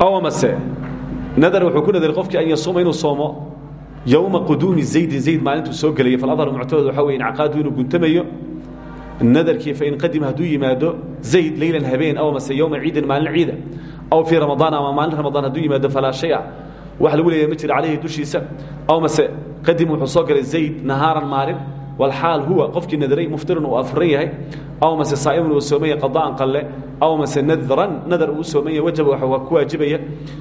aw amase nadar wuxuu ku nadaray qofkii an yasuuma inuu soomo yowma quduumi zaydin. Zayd maalintuu soo gelaya. Faladhar muctamad waxa weye incaaqaadu inuu guntamayo nadarkii fain qadima hadduu yimaado zayd leylan habeen aw mase yowma ciidin maalin ciida aw fii ramadaan ama maalin ramadaan hadduu yimaado falaa shaya wax lagu leeyahay ma jira calayhi dushiisa aw mase qadim wuxuu soo galay zayd nahaaran maalin walxaal huwa qofkii nadaray muftirun uu afran yahay aw mase saa'imun uu soomaya qada'an qalle aw mase nadran nadar uu soomaya wajaba waxa ku waajibaya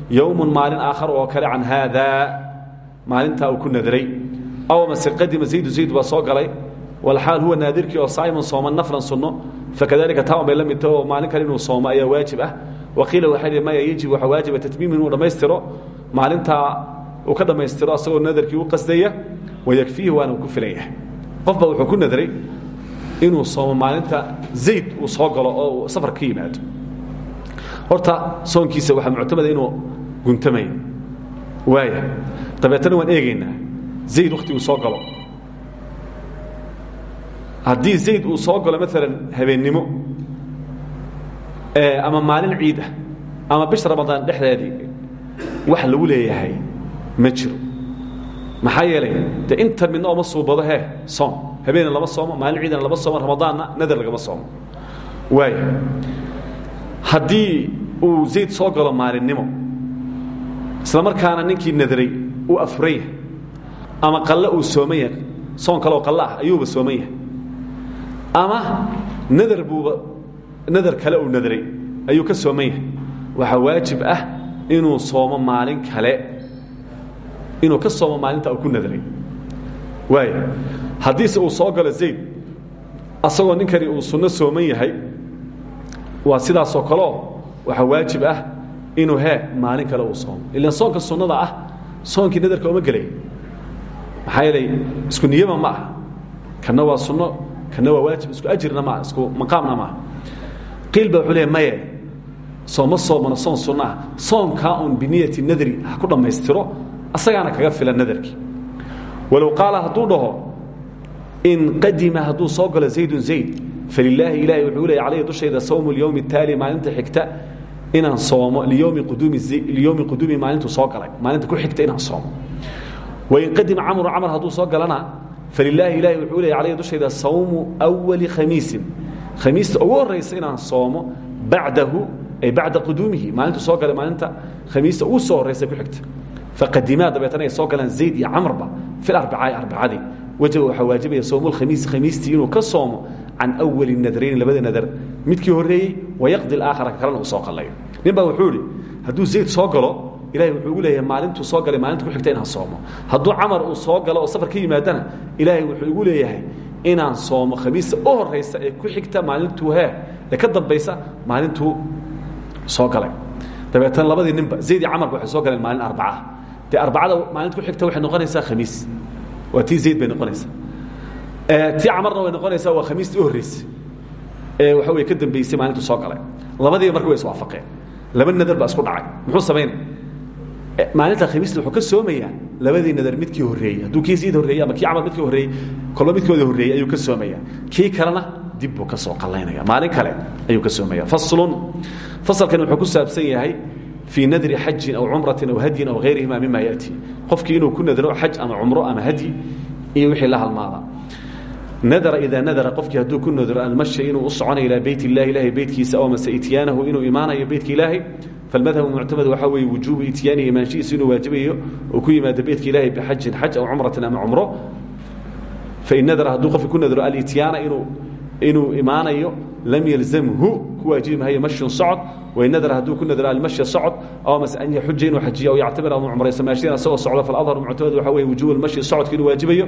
yowmun maalin aakhar oo kale can haadaa maalintaa uu ku nadaray aw mase qadima zaydu zayd baa soo galay walxaal huwa naadirkii oo saa'iman sooma naflan sunno fakadalika taa bay la mid tahay oo maalin kale inuu soomo ayaa waajib ah waqiila waxaa yidhi maya yejib waxaa waajiba tatmiim inuu dhammaystiro maalintaa uu ka dhammaystiro asagoo nadarkii u qasdaya wayakfiihi waana ku filan yahay qofba wuxuu ku nadaray inuu soomo maalinta zayd uu horta soonkiisa waxaa muctamada inuu guntamayo waaya dabeetana waan eegaynaa zayd wakhti uu soo galo haddii zayd uu soo galo maalan habeennimo ama maalin ciid ah ama bisha ramadaan dhexdeedii wax lagu leeyahay ma jiro. Maxaa yeelay de intan midna ooma suubado he soom. Habeenna lama soomo maalin ciidana lama soomo ramadaanna nadar lagama soomo. Waaya haddii uu zayd soo galo maalinnimo isla markaana ninkii nadaray uu afuran ama qalle uu sooman soon kaleoo qalle ah ayuuba sooman ama nadar buuba nadar kale uu nadaray ayuu ka sooman yahay. Waajib ah inuu soomo maalin kale. Inuu ka soomo maalinta uu ku nadaray. Waaya haddiise uu soo galo zayd asagoo ninkani uu sunno sooman yahay waa sidaasoo kaleo waxaa waajib ah inuu hee maalin kale uu soomo. Ilaan soonka sunnada ah soonkii nadarka uma gelay. Maxaa yeelay isku niyama ma kanna waa sunno kanna waa waajib isku ajirna maaha isku maqaamna maaha qiil baa wuxuu leeya maye sooma soomano soon sunno ah. Soonkaa uun biniyati nadri ha ku dhammaystiro asagaana kaga filan nadarkii walow qaala hadduu dhaho in qadima hadduu soo galo zaydun zayd falilaahi ilaahay wuxuu leeya calayhi dushayda sawmu lyowmi اtaali maalinta xigta inaan soomo liyowmi quduumi liyowmi quduumi maalintuu soo galay. Maalinta ku xigta inaan soomo. Wain qadima camru camar hadduu soo galana falilaahi ilaahay wuxuu leeya calayhi dushayda sawmu awali khamiisin khamiista ugu horraysa inaan soomo bacdahu ay bacda quduumihi maalintuu soo galay maalinta khamiista ugu soo horraysa ku xigta faqadimaa dabeetana ay soo galaan zayd iyo camarba fi arbacaa arbacadii wajaba waxaa waajibaya sowmulkhamiis khamiistii inuu ka soomo can awali nadrayn labada nadar midkii horreeyey wayaqdi alaakhara ka kalena uu soo qallayo nin baa wuxuu idhi hadduu zayd soo galo ilahay wuxuu ugu leeyahay maalintuu soo galay maalinta ku xigta inaan soomo. Hadduu camar uu soo galo oo safar ka yimaadana ilaahay wuxuu igu leeyahay inaan soomo khamiista u horaysa ee ku xigta maalintuu hee. Ee ka dambaysa maalintuu soo galay. Dabeetana labadii ninba zayd iyo camarba waxay soo galeen maalin arbacaa dee arbacada maalinta ku xigta waxay noqonaysaa khamiis. Waa tii zayd bay noqonaysaa. Tii camarna way noqonaysaa waa khamiistii u horreysay. Ee waxa wey ka dambeysay maalintuu soo galay. Labadiiba marka way iswaafaqeen laba nadar baa isku dhacay. Muxuu samaynaya maalinta khamiista wuxuu ka soomayaa labadii nadar midkii horreeyey. Hadduu kii zayd horreeyey ama kii camar midkii horreeyey kolba midkooda horreeyey ayuu ka soomaya kii kalena dib buu ka soo qallaynaya. Maalin kale ayuu ka soomaya faslun fasalkan wuxuu ku saabsan yahay fii nadri xajin aw cumratin aw hadyin aw hayrihima mima yaأti qofkii inuu ku nadro xaj ama cumro ama hadyi iyo wixii la halmaada. Nadara idaa nadara qofkii hadduu ku nadro almasha inuu u soconayo ilaa beyt illahi ilahay beytkiisa aw mase ityaanahu inuu imaanayo beytka ilaahay falmadhabu muctamad waxaa weeye wujuubu ityaanihi imaanshihiisu inuu waajibayo oo ku yimaado beytka ilaahay bixajin xaj aw cumratin ama cumro fain nadara hadduu qofki ku nadro alityaana inuu inuu imaanayo lam yalzamhu ku waajibi maayo mashyun socod wain nadara hadduu ku nadro almashya socod aw mase an yaxuja inuu xajiyo aw yactamir ama cumrayso maashiyan asagoo socdo faladharu muctamad waxaa weeye wujuubu almashyi socodka inuu waajibayo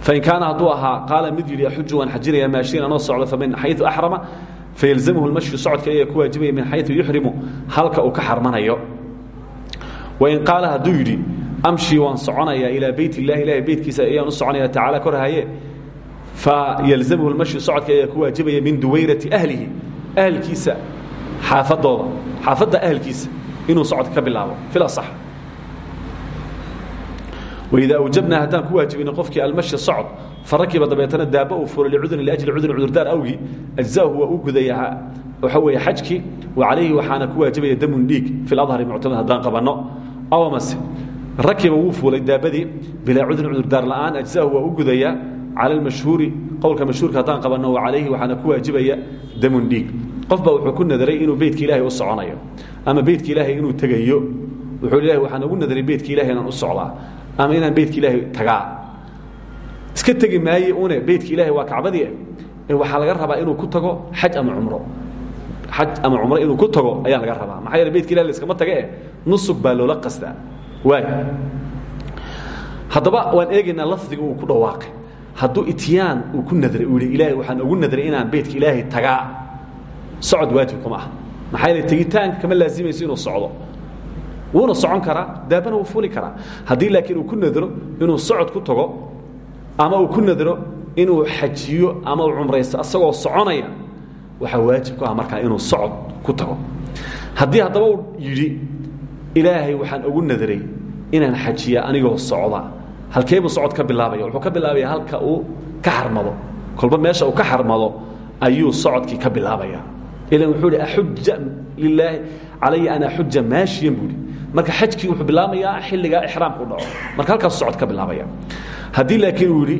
fain kaana hadduu ahaa qaala mid yidhi axuju waan xajinaya maashiyan anoo socdo famin xayu axrama fayalzamhu lmashyu socodka ayaa ku waajibaya min xayu yuxrimu halka uu ka xarmanayo wain qaala hadduu yidhi amshii waan soconayaa ilaa beyt illahi ilahay beytkiisa ayaan u soconaya tacaala korhaye fayalzamhu lmashyu socodka ayaa ku min duwayrati ahlihi ahlkiisa xaafadooda xaafadda ahlkiisa inuu socodka ka bilaabo fil asax waidaa awjabnaa haddaan ku waajibino qofkii almashya socod farakiba dabeetana daaba uu furay licudurin liajli cudurin cudurdaar awgii ajzaahu waa u gudaya waxa weeye xajkii wa calayhi waxaana ku waajibaya damun dhiig fi ladhari muctamad haddaan qabanno. Aw amase rakiba wuu fuulay daabadii bilaa cudurin cudurdaar la'aan ajzaahu waa u gudaya cala almashhuuri qowlka mashhuurka haddaan qabanno wa calayhi waxaana ku waajibaya damun dhiig. Qof baa wuxuu ku nadaray inuu beytka ilaahay u soconayo ama beytka ilaahay inuu tegayo wuxuu ilahay waxaan ugu nadaray beytka ilahay inaan u socdaa ama inaan beytka ilaahay tagaa iska tegi maaye une beytka ilaahay waa kacbadii waxaa laga rabaa inuu ku tago xaj ama cumro? Xaj ama cumro inuu ku tago ayaa laga rabaa. Maxaa yeele beytka ilahay laskama taga eh nusug baa loola qasdaa. Waay. Haddaba waan eegaynaa lafdiga uu ku dhawaaqay. Hadduu ityaan uu ku nadray uu yidhi ilaahay waxaan ugu nadray inaan beytka ilaahay tagaa. Socod waajib kuma ah maxaa yeele tegitaanka kama laazimayso inuu socdo. Wuuna socon karaa daabana wuu fuli karaa. Haddii laakiin uu ku nadro inuu socod ku tago ama uu ku nadro inuu xajiyo ama uu cumraysto asagoo soconaya waxaa waajib ku ah markaa inuu socod ku tago. Haddii haddaba uu yidhi ilaahay waxaan ugu nadray inaan xajiya anigoo socda. Halkeebuu socod ka bilaabaya? Wuxuu ka bilaabaya halka uu ka xarmado. Kolba meesha uu ka xarmado ayuu socodkii ka bilaabaya. Ilan wuxuu ihi axuja lilaahi calaya an axuja maashiyan buu marka xajkii wuxuu bilaamayaa xilligaa ixraamku dhaco. Marka halkaasu socod ka bilaabaya. Haddii laakiin uu yidhi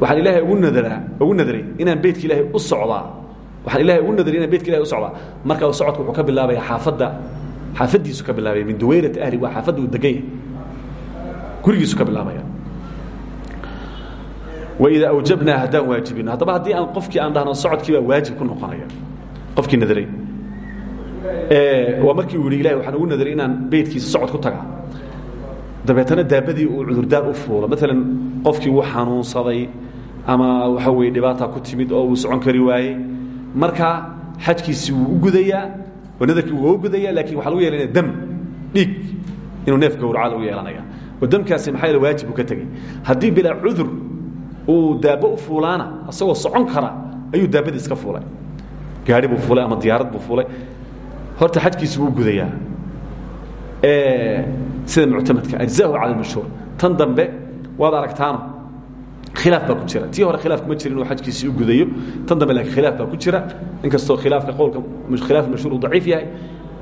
waxaan ilaahay ugu nadraa ugu nadray inaan beytka ilaahay u socdaa. Waxaan ilahay ugu nadray inaan beytka ilahay u socdaa. Marka socodku wuxuu ka bilaabaya xaafadda xaafaddiisu ka bilaabaya. Min duwayrati ahli waa xaafadda uu degan yahay gurigiisu ka bilaabaya. Waidaa awjabnaa haddaan waajibino haddaba haddii aan qofkii aan dhahno socodkii baa waajib ku noqonaya. Qofkii nadray waa markii uu yidhi waxaan ugu nadray inaan beytkiisa socod ku tagaa. Dabeetana daabadii uu cudurdaar u fuulo. Maalan qofkii wuu xanuunsaday ama waxa weye dhibaata ku timid oo uu socon kari waayey markaa xajkiisii wuu u gudayaa oo nadarkii wuu u gudayaa laakiin waxa lagu yeelanaya dam dhiig inuu neef gowraca lagu yeelanaya oo damkaasi maxaa waajib uu ka tegey. Haddii cudur uu daabo u fuulaana asagoo socon kara ayuu daabadii iska fuulay. Gaari buu fuulay ama diyaarad buu fuulay horta xajkiisi wuu gudayaa. Sida muctamadka ajzahu cala almashhuur tan dambe waad aragtaano khilaaf baa ku jira. Tii hore khilaaf kuma jira inuu xajkiisii u gudayo. Tan dambe laakiin khilaaf baa ku jira. Inkastoo khilaafka qowlka khilaaf mashhuur uu daciif yahay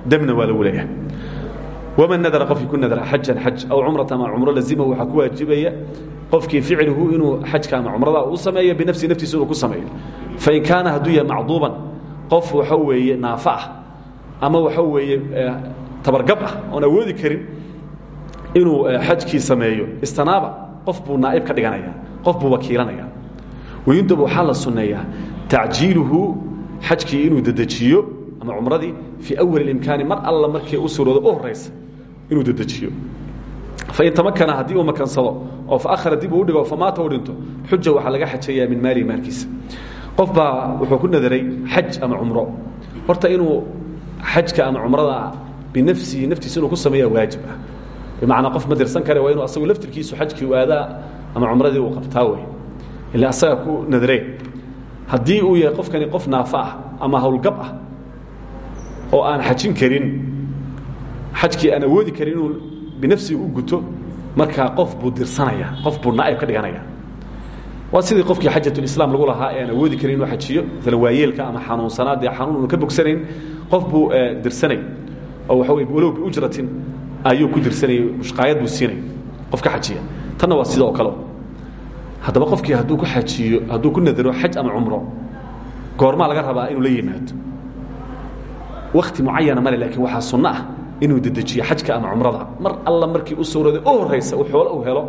damna waa lagu leeyahay waman nadara qofkii ku nadara xajan xaj aw cumrata ama cumro lazimahu waxaa ku waajibaya qofkii ficluhu inuu xajka ama cumrada uu sameeyo binafsihi naftiisa inuu ku sameeyo. Fain kaana hadduu yahay macduuban qof waxa weeye naafa ah ama waxa weeye tabargab ah oon awoodi karin inuu xajkii sameeyo. Istanaaba qof buu naa'ib ka dhiganaya qof buu wakiilanaya wayundab waxaa la sunneeyaa. Tacjiiluhu xajkii inuu dedejiyo ama cumradii fii awal اlimkaani mar alla markii u suroodo u horaysa inuu dedejiyo. Fain tamakana haddii uu makansado oo faahara dib uu dhigo famaata u dhinto xuja waxaa laga xajayaa min maalihi maalkiisa qof baa wuxuu ku nadaray xaj ama cumro. Horta inuu xajka ama cumrada binafsihi naftiisa inuu ku sameeya waajib ah. Bimacnaa qof ma kare waa inuu asagu laftirkiisu xajkii u aadaa ama cumradii uu qabtaa wey ila asaga ku nadareen haddii uu yahay qofkani qof naafa ah ama howlgab ah oo aan xajin karin xajkii aan awoodi karin inuu binafsihi u guto markaa qof buu dirsanaya qof buu naa'ib ka dhiganaya waa sidii qofkii xajatulislaam lagu lahaa ee aan awoodi karin inuu xajiyo maala waayeelka ama xanuunsanaad dee xanuun unu ka bogsanayn qof buu dirsanay oo waxa wey walow biujratin ayuu ku dirsanayay mushqaayad buu siinay qof ka xajiya. Tanna waa sida oo kale. Haddaba qofkii hadduu ku xajiyo hadduu ku nadaro xaj ama cumro goormaa laga rabaa inuu la yimaado. Wakti mucayana male laakiin waxaa sunno ah inuu dedejiyo xajka ama cumrada. Mar alla markii u sawraday u horaysa u xoolo u helo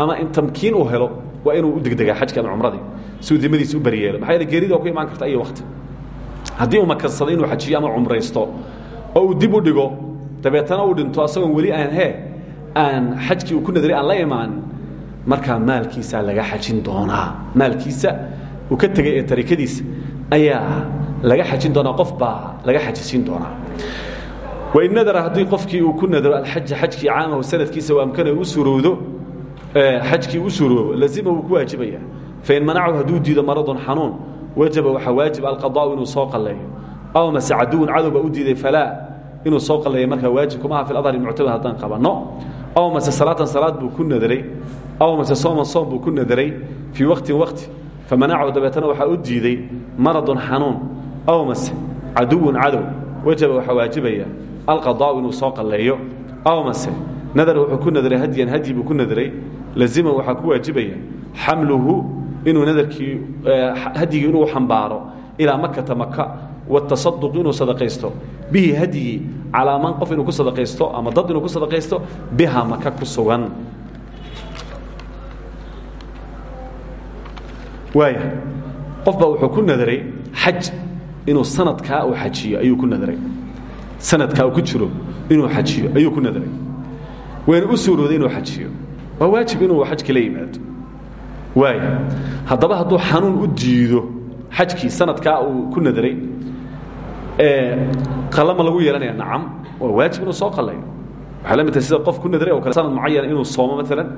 ama in tamkiin uu helo waa inuu u degdegaa xajka ama cumradii siuu dimadiisa u bariyeelo maxaa geerida ku imaan karta iyo wakti haddii uu makansado inuu xajiyo ama cumraysto oo dib u dhigo dabeetana uu dhinto asagoon weli aan he aan xajkii uu ku nadaray aan la imaan markaa maalkiisaa laga xajin doonaa. Maalkiisa uu ka tegay ee tarikadiisa ayaa laga xajin doonaa qof baa laga xajisiin doonaa. Wain nadara haddii qofkii uu ku nadaro alxaja xajkii caamahu sanadkiisa waa amkana u surowdo xajkii u suroobo lazima wuu ku waajibaya. Fain manacahu hadduu diido maradun xanuun wajaba waxaa waajib alqadaau inuu soo qalleeyo. Aw mase caduwun cadow baa u diiday falaa inuu soo qalleeyo markaa waajib kuma aha fi adhari muctamad haddaan aw mase salaatan salaad buu ku nadaray aw mase sooman soom buu ku nadaray fii waktin wakti famanacahu dabeetana waxaa u diiday maradun xanuun aw mase caduwun cadow wajaba waxaa waajibaya alqadaau inuu soo qalleeyo aw mase nadar wuxuu ku nadaray hadyan hadyi buu ku nadaray. Lazima waxaa ku waajibaya xamluhu inuu nadarkii hadyigii inuu xambaaro ilaa makata maka watasaduq inuu sadaqaysto. Bihi hadyigii calaa man qof inuu ku sadaqaysto ama dad inuu ku sadaqaysto biha maka ku sugan. Waaya qof baa wuxuu ku nadaray xaj inuu sanadkaa uu xajiyo ayuu ku nadaray. Sanadkaa uu ku jiro inuu xajiyo ayuu ku nadaray wayna u suurooday inuu xajiyo. Waa waajib inuu xajka la yimaado. Waaya haddaba hadduu xanuun u diido xajkii sanadkaa uu ku nadaray qalama lagu yeelanaya nacam waa waajib inuu soo qallayo waxay la mid tahay sida qof ku nadaray oo kale sanad mucayan inuu soomo maalan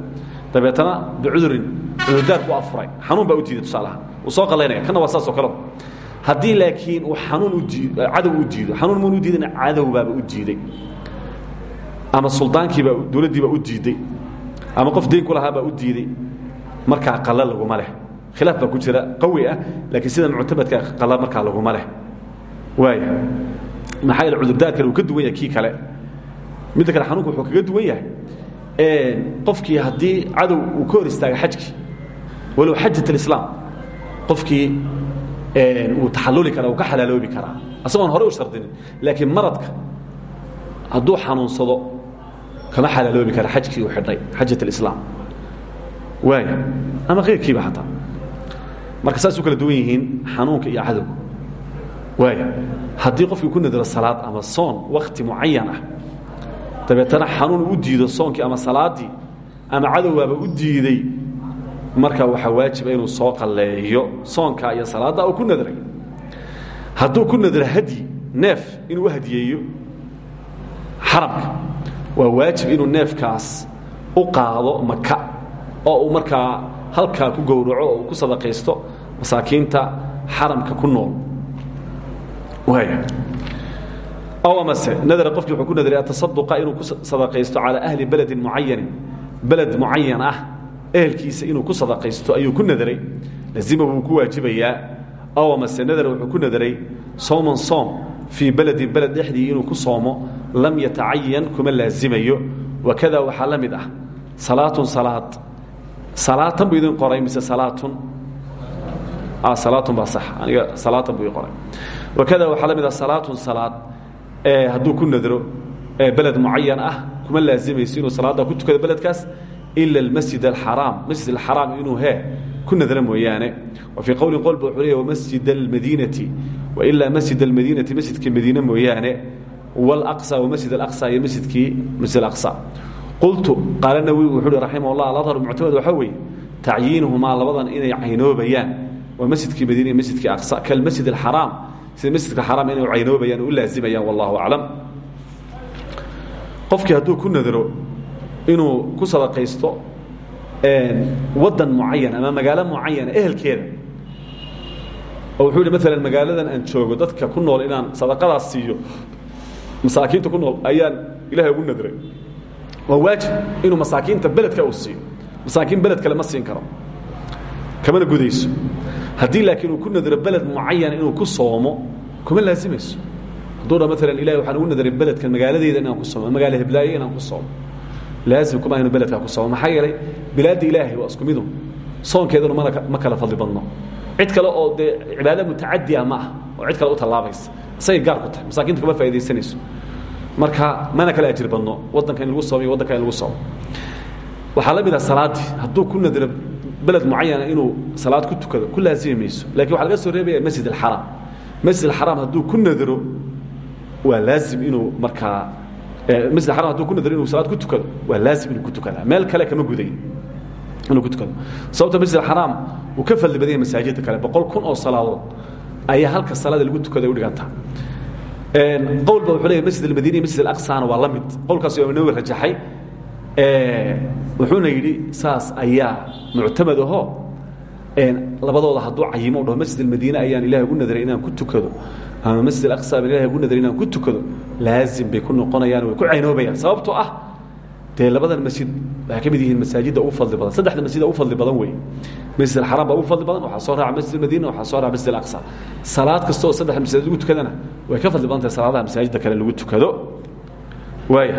dabeetana bicudurin cudurdaar ku afuray. Xanuun baa u diiday tusaalaha. Uu soo qallaynaya kana waa saas oo kaleo haddii laakiin uu xanuun u diido cadow u diido xanuun muun u diidana cadowbaaba u diiday ama suldaankiibaa dowladdiibaa u diiday ama qof dayn ku lahaabaa u diiday markaa qalla laguma leh. Khilaaf baa ku jira qawi ah laakiin sida muctamadka qalla markaa laguma leh. Waaya maxaa yeele cudurdaarkan uu ka duwan yahay kii kale. Midda kale xanuunku wuxuu kaga duwan yahay qofkii haddii cadow uu ka hor istaaga xajkii walow xajat alislaam qofkii wuu taxalluli karaa wuu ka xalaaloobi karaa asagoon horey u shardinin laakiin maradka hadduu xanuunsado kama xalaaloobi kara xajkii uu xidhay xajat alislaam waaya ama keyrkiiba xataa. Marka saas u kala duwan yihiin xanuunka iyo cadowga waaya haddii qofkii ku nadaro salaad ama soon wakti mucayan ah dabeetana xanuun u diido soonkii ama salaaddii ama cadowgaaba u diiday marka waxaa waajiba inuu soo qalleeyo soonka iyo salaadda uu ku nadray hadduu ku nadro hadyi neef inuu hadiyeeyo xaramka waa waajib inuu neefkaas u qaado maka oo uu markaa halkaa ku gowraco oo ku sadaqaysto masaakiinta xaramka ku nool. Aw amase nadara qofkii wuxuu ku nadray atasaduqa inuu ku sadaqaysto calaa ahli beledin mucayanin beled mucayan ah ehelkiisa inuu ku sadaqaysto ayuu ku nadaray. Lazima wuu ku waajibayaa. Aw amase nadar wuxuu ku nadaray sooman soom fii beledin beled dhexdii inuu ku soomo lam yatacayan kuma laazimayo wakada waxaa la mid ah salaatun salaad. Salaatan idin qoray mise salaatun? Salaatun baa sax. Aniga salaatan buu qoray. Wakada waxaa la mid ah salaatun salaad hadduu ku nadro beled mucayan ah kuma laazimayso inuu salaada ku tukado beledkaas ila almasjid alxaraam masjid alxaraam inuu he ku nadra mooyaane. Wa fii qowlin qolba wuxuu leeya wamasjid almadiinati wailaa masjid almadiinati masjidka madiine mooyaane wاlaqصى wamasjid alaqصى iyo masjidkii masjid alaqصى qultu qaala nawiwi wuxuu uhi raximah اllah aladhar muctamad waxaa weeye tacyiinuhumaa labadan inay caynoobayaan waa masjidkii madiine iyo masjidkii aqصى kalmasjid alxaraam sida masjidka xaraam inay caynoobayaan u laazimayaan wallahu aclam qofkii hadduu ku nadro inuu ku sadaqaysto wadan mucayan ama magaalo mucayana ehelkeeda oo wuxuu yidhi maalan magaaladan aan joogo dadka ku nool inaan sadaqadaas siiyo masaakiinta ku nool ayaan ilahay ugu nadray. Waa waajib inuu masaakiinta beledka uu siiyo. Masaakiin beled kale ma siin karo. Kamana gudayso. Haddii laakiin uu ku nadro beled mucayan inuu ku soomo kuma laazimayso hadduu dha maalan ilahay waxaan ugu nadray beledkan magaaladeyda inaan ku soomo magaalo heblaaye inaan ku soomo. Laazim kuma inu beledkaa ku soomo. Maxaa yeelay bilaadda ilaahay waa isku midu. Soonkeeduna mana ma kala fadli badno cid kale oo dee cibaado mutacadiah ma ah oo cid kale u tallaabaysa. Isagay gaar ku tahay masaakiinta kama faa'idaysanayso marka mana kala ajir badno waddanka in lagu soomo iyo waddanka in lagu soomo. Waxaa la mid ah salaaddii hadduu ku nadro beled mucayana inuu salaad ku tukado ku laazimi mayso laakiin waxa laga soo reebaya masjid alxaraam. Masjid alxaraam hadduu ku nadro waa laazim inuu markaa masjid xaram haduu ku nadro inuu salaad ku tukado waa laazim inuu ku tukadaa meel kale kama guday inuu ku tukado. Sababta masjid alxaraam uu ka fadli badan yahay masaajidda kale boqol kun oo salaadood ayaa halka salaada lagu tukada u dhigantaa qowl ba wuxuu leeyahy masjid almadiina iyo masjid alaqsana waa la mid. Qowlkaas imaam nawi rajaxay. Wuxuuna yidhi saas ayaa muctamad ahoo labadooda hadduu cayimo u dhaho masjid almadiine ayaan ilahay ugu nadray inaan ku tukado. Ama masjid alaqsa baan ilahay ugu nadray inaan ku tukado. Laazim bay ku noqonayaan way ku caynoobayaan sababtoo ah dee labadan masjid waxay ka mid yihiin masaajidda ugu fadli badan saddexda masjida ugu fadli badan wey masjid alxaraam baa ugu fadli badan waxaa soo raaca masjid almadiina waxaa soo raaca masjid alaqsa salaad kasta oo saddexda masaajid lagu tukadana way ka fadli badan tahay salaadaha masaajidda kale lagu tukado waaya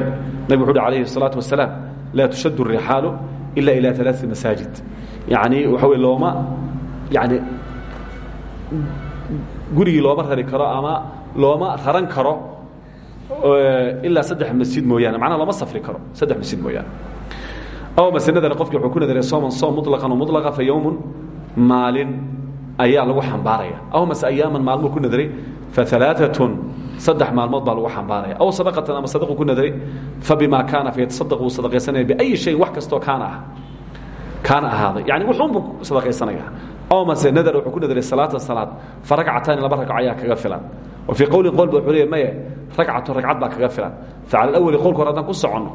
nabig wuxu uhi alayhi الsalaatu wasalaam laa tushad الrixaalu ila ilى ثalaaثi masaajid yani waxa wey looma yani gurigii looma rari karo ama looma raran karo ilaa saddex masjid mooyaane. Macnaha looma safri karo. Saddex masjid mooyaane. Aw masanadana qofkii wuxuu ku nadaray sooman soom muطlaqan muطlaqa fa yowmun maalin ayaa lagu xambaaraya. Aw mase ayaaman maalmuu ku nadaray fa alaaatun saddex maalmood baa lagu xambaaraya. Aw sadaqatan ama sadaqu ku nadaray fa bima kaana fayatasadaq wuu sadaqaysanaya biayi shayin wax kastoo kaana ah. Kaana ahaaday. Yani sadaqaysanaya aw mase nadar wuxuu ku nadaray salaatan salaad fa ragcataani laba ragco ayaa kaga filan wa fii qowlin qol ba wuxuu leeya maye ragcatu ragcad baa kaga filan fa cala alawali qowlka hore haddaan ku soconno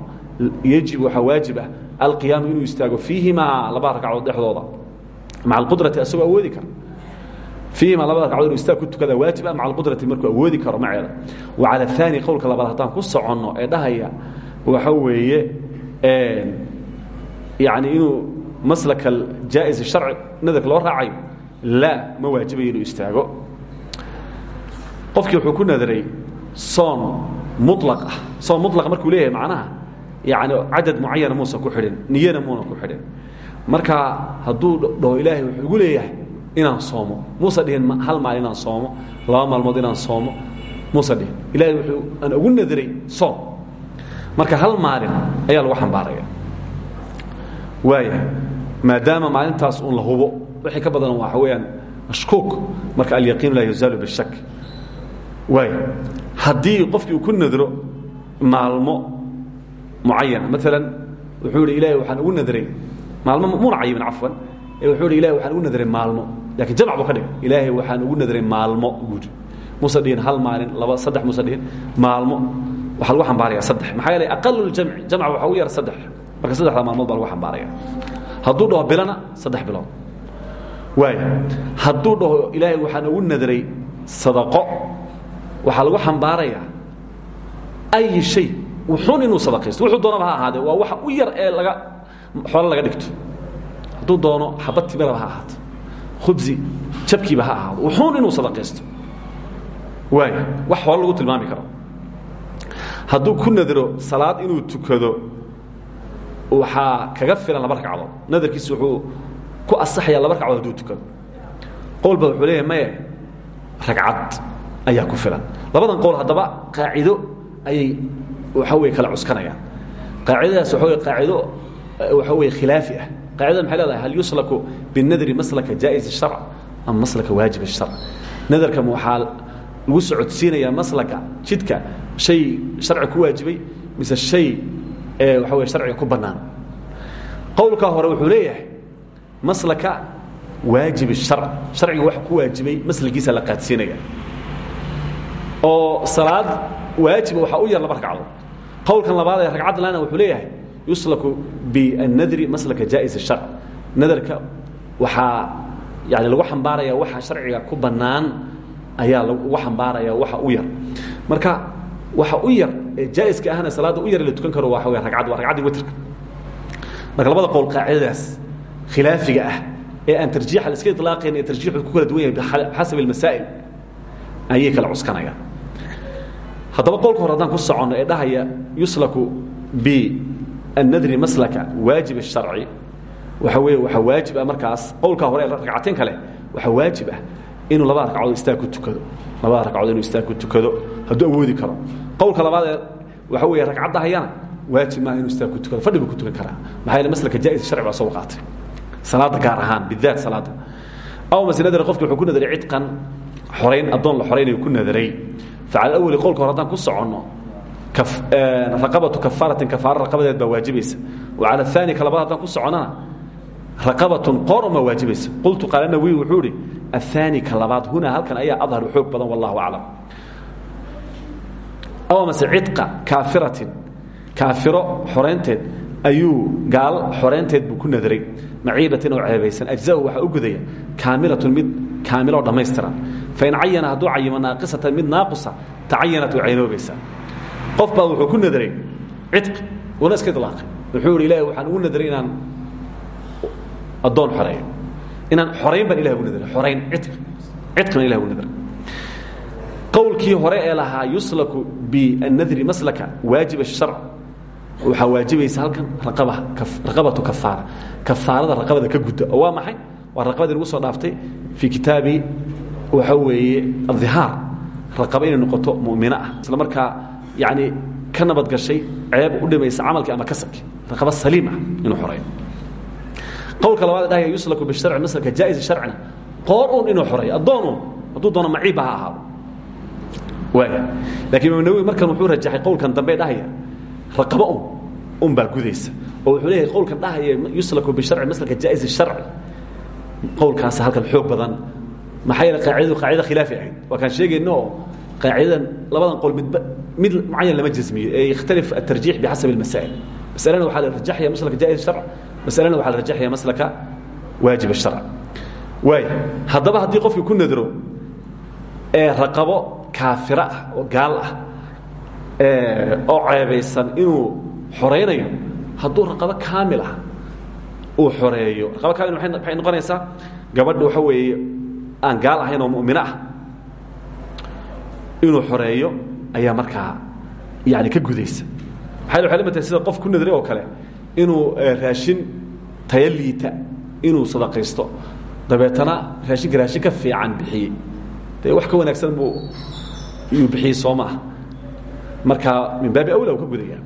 yejib waxaa waajib ah alqiyaamu inuu istaago fiihimaa laba ragcadood dhexdooda maca alqudrati asagoo awoodi kara fiihimaa labada ragcadood inuu istaag ku tukada waajib ah maca alqudrati markuu awoodi karo maceeda wa cala aani qowlka labaad haddaan ku soconno ee dhahaya waxa weeye yani inuu maslaka jaa'is sharci nadarka loo raacayo laa ma waajibayo inuu istaago. Qofkii wuxuu ku nadaray soon mulaq ah. Soon mulaq markuu leeyahay macnaha yani cadad mucayana muusan ku xidhin niyana muuna ku xidhin. Marka hadduu dhaho ilaahay wuxuu igu leeyahay inaan soomo. Muusa dhihin hal maal inaan soomo laba maalmood inaan soomo muusa dhihin. Ilahay wuxuu aan ugu nadaray soom marka hal maalin ayaa lagu xambaaraya. Waaya maadaama maalintaas un la hubo. Wixii ka badan waxa weeyaan mashkuuk. Marka alyaqiin laa yazaalu bishak waaya haddii qofkii uu ku nadro maalmo mucayana maalan wuxuu ihi ilahay waxaan ugu nadray maalmo muuna cayimin cafwan. Ee wuxuu ihi ilahay waxaan ugu nadray maalmo. Lakiin jamc buu ka dhigay. Ilaahay waxaan ugu nadray maalmo buuri muuse dhihin hal maalin laba saddex muuse dhihin maalmo. Waxaa lagu xambaaraya saddex. Maxaa yeelay aqalu ljamci jamca waxa ugu yar saddex. Marka saddexda maalmood baa lagu xambaaraya hadduu dhaho bilana saddex bilood. Waaya hadduu dhaho ilaahay waxaan ugu nadray sadaqo. Waxaa lagu xambaarayaa ay shay. Wuxuun inuu sadaqaysto. Wuxuu doonaba ha waa waxa u yar ee laga xoolo laga dhigto. Hadduu doono xabad timiraba ha ahaato khubsi jabkiiba ha ahaado. Wuxuun inuu sadaqaysto. Waaya wax xoolo lagu tilmaami karo. Hadduu ku nadro salaad inuu tukado waxaa kaga filan laba ragcadood nadarkiisi wuxuu ku asaxaya laba ragcadood hadduu tukado qowl ba wuxuu leeyahay maye ragcad ayaa ku filan labadan qowl haddaba qaacido ayay waxa wey kala cuskanayaan qaacidadaas waxa wey qaacido waxa wey khilaafi ah qaacidada maxay leedahay hal yuslaku binadri maslaka jaa'iz الsharc ama maslaka waajib الsharc nadarka waxaa lagu socodsiinayaa maslaka jidka shay sharci ku waajibay mise shay ee waa w harciga ku banaan qowlkaa hore wuxuu leeyahay maslaka waajib har harciga waa ku waajibay maslakiisa la qaadsiinaya. Oo salaad waajiba waxaa u yar laba ragcadood qowlkan labaad ee ragcaddlana wuxuu leeyahay yuslaku biannadri maslaka jaa'is الshar nadarka waxaa yani lagu xambaaraya waxa sharciga ku bannaan ayaa lagu xambaaraya waxa u yar. Marka waxa u yar ee jaa'iska ahna salaadda u yar la tukan karo waxa wey ragcad waa ragcaddii witrka. Marka labada qowl qaacidadaas khilaafiga ah ee aan tarjiixa la iska ilaaqayn ee tarjiixu ku kala duwan yahay bixasab almasaa'il ayay kala cuskanayaan haddaba qowlka hore haddaan ku soconno ee dhahaya yuslaku biannadri maslaka waajib الsharci waxa weeye waxaa waajib ah markaas qowlkaa hore ee ragcateyn kale waxaa waajib ah inuu labada ragcadood istaag ku tukado. Labada ragcadood inuu istaag ku tukado hadduu awoodi karo qowlka labaad ee waxa weeye ragcadda hayana waajib maaha inuu istaag ku tukado fadhi ku tukan karaa. Maxaa yeele maslaka jaa'is sharci baa soo qaatay. Salaada gaar ahaan bidaat salaada aw mase nadar qofki wuxuu ku nadaray cidqan xorayn addoon la xoraynayo ku nadaray. Facala awali qowlka hore haddaan ku soconno raqabatu kafaaratin kafaaro raqabadeed baa waajibaysa wa cala aani ka ku soconnana raqabatun uma waajibaysa qultu qaala nawi wuxuu idhi aلثaani ka halkan ayaa adharu xoog badan wallahu aclam aw mase cidqa kaafiratin kaafiro xoraynteed ayuu gaal xoraynteed buu ku nadaray maciibatin oo ceebaysan ajzahu waxaa u gudaya kaamilatun mid kaamiloo dhammaystiran fain cayana hadduu cayimo naaqisatan mid naaqusa tacayanat way caynoobaysaa qof baa wuxuu ku nadaray cidqi una iska ilaaqay wuxuu ihi ilahi waxaan ugu nadaray inaan addoon xoreeyo inaan xorayn baan ilah ugu nadaray xorayn cidqi cidqina ilah ugu nadaray qowlkii hore ee lahaa yuslaku biannadri maslaka waajib الsharc waxaa waajibaysa halkan raqabatu kafaara. Kafaarada raqabada ka gudda. Oo waa maxay? Waa raqabadii nagu soo dhaaftay fii kitaabi waxa weeye adihaar raqaba inay noqoto mumino ah. Isla markaa yani ka nabad gashay ceeb u dhimaysa camalkii ama kasabkii. Raqaba saliim ah inuu xoreeyo. Qowlka labaad dhahaya yuslaku bisharci maslaka jaa'is sharcina. Qoor uun inuu xoreeyo. Addoon uun. Hadduu doono maciibba ha ahaado laakiin imam nawwi markan wuxuu rajaxay qowlkan dambe dhahaya raqaba un un baa gudaysa. Oo wuxuu leeyahay qowlkan dhahaya yuslaku bisharci maslaka jaa'izi sharci. Qowlkaasa halkan xoog badan. Maxaa yeele qaacidadu qaacida khilaafi ahayd. Waa kaan sheegayno oo qaacidadan labadan qol midba mid mucayan lama jasmiyo ee yakhtalif atarjiix bixasabi almasaa'il. Masalena waxaa la rajaxaya maslaka jaa'iz sharc masalena waxaa la rajaxaya maslaka waajib sharc waay haddaba haddii qofkii ku nadro ee raqabo kaafiro ah oo gaal ah oo ceebaysan inuu xoraynayo. Hadduu raqabo kaamil ah uu xoreeyo. Raqabo kaamil maxay noqonaysaa? Gabadha waxa weeye aan gaal ahayn oo mu'mino ah inuu xoreeyo ayaa markaa yani ka gudaysa. Maxay waxay la matahay sida qof ku nadray oo kale inuu raashin taya liita inuu sadaqaysto. Dabeetana raashinka raashin ka fiican bixiyey dee wax ka wanaagsan buu yuu bixiyey soo maaha marka min baabi awla uu ka gudaya.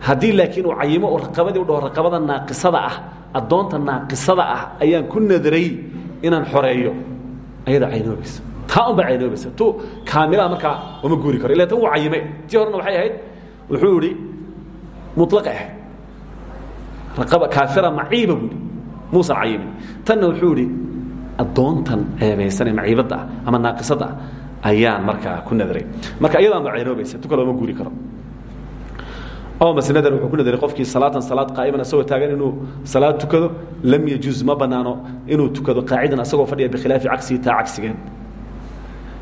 Haddii laakiin uu cayimo oo raqabadii u dhaho raqabada naaqisada ah addoonta naaqisada ah ayaan ku nadray inaan xoreeyo. Ayada caynoobaysa taa un baa caynoobaysa tu kaamilaha markaa uma guuri karo. Ila tan wuu cayime tii horena waxay ahayd wuxuu idhi muطlaqa ahayd raqaba kaafira maciiba buu idhi muusan cayimin wuxuu idhi addoontan ceebaysan ee maciibadda ah ama naaqisada ah ayaan markaa ku nadray marka iyadaanba caynoobaysa tu kale uma guuri karo. Oo mase nadar ku nadaray qofkii salaatan salaad qaa'iman asagoo taagan inuu salaad tukado lam yajuz ma bannaano inuu tukado qaacidan asagoo fadhiya bikhilaafi cagsihi taa cagsigeed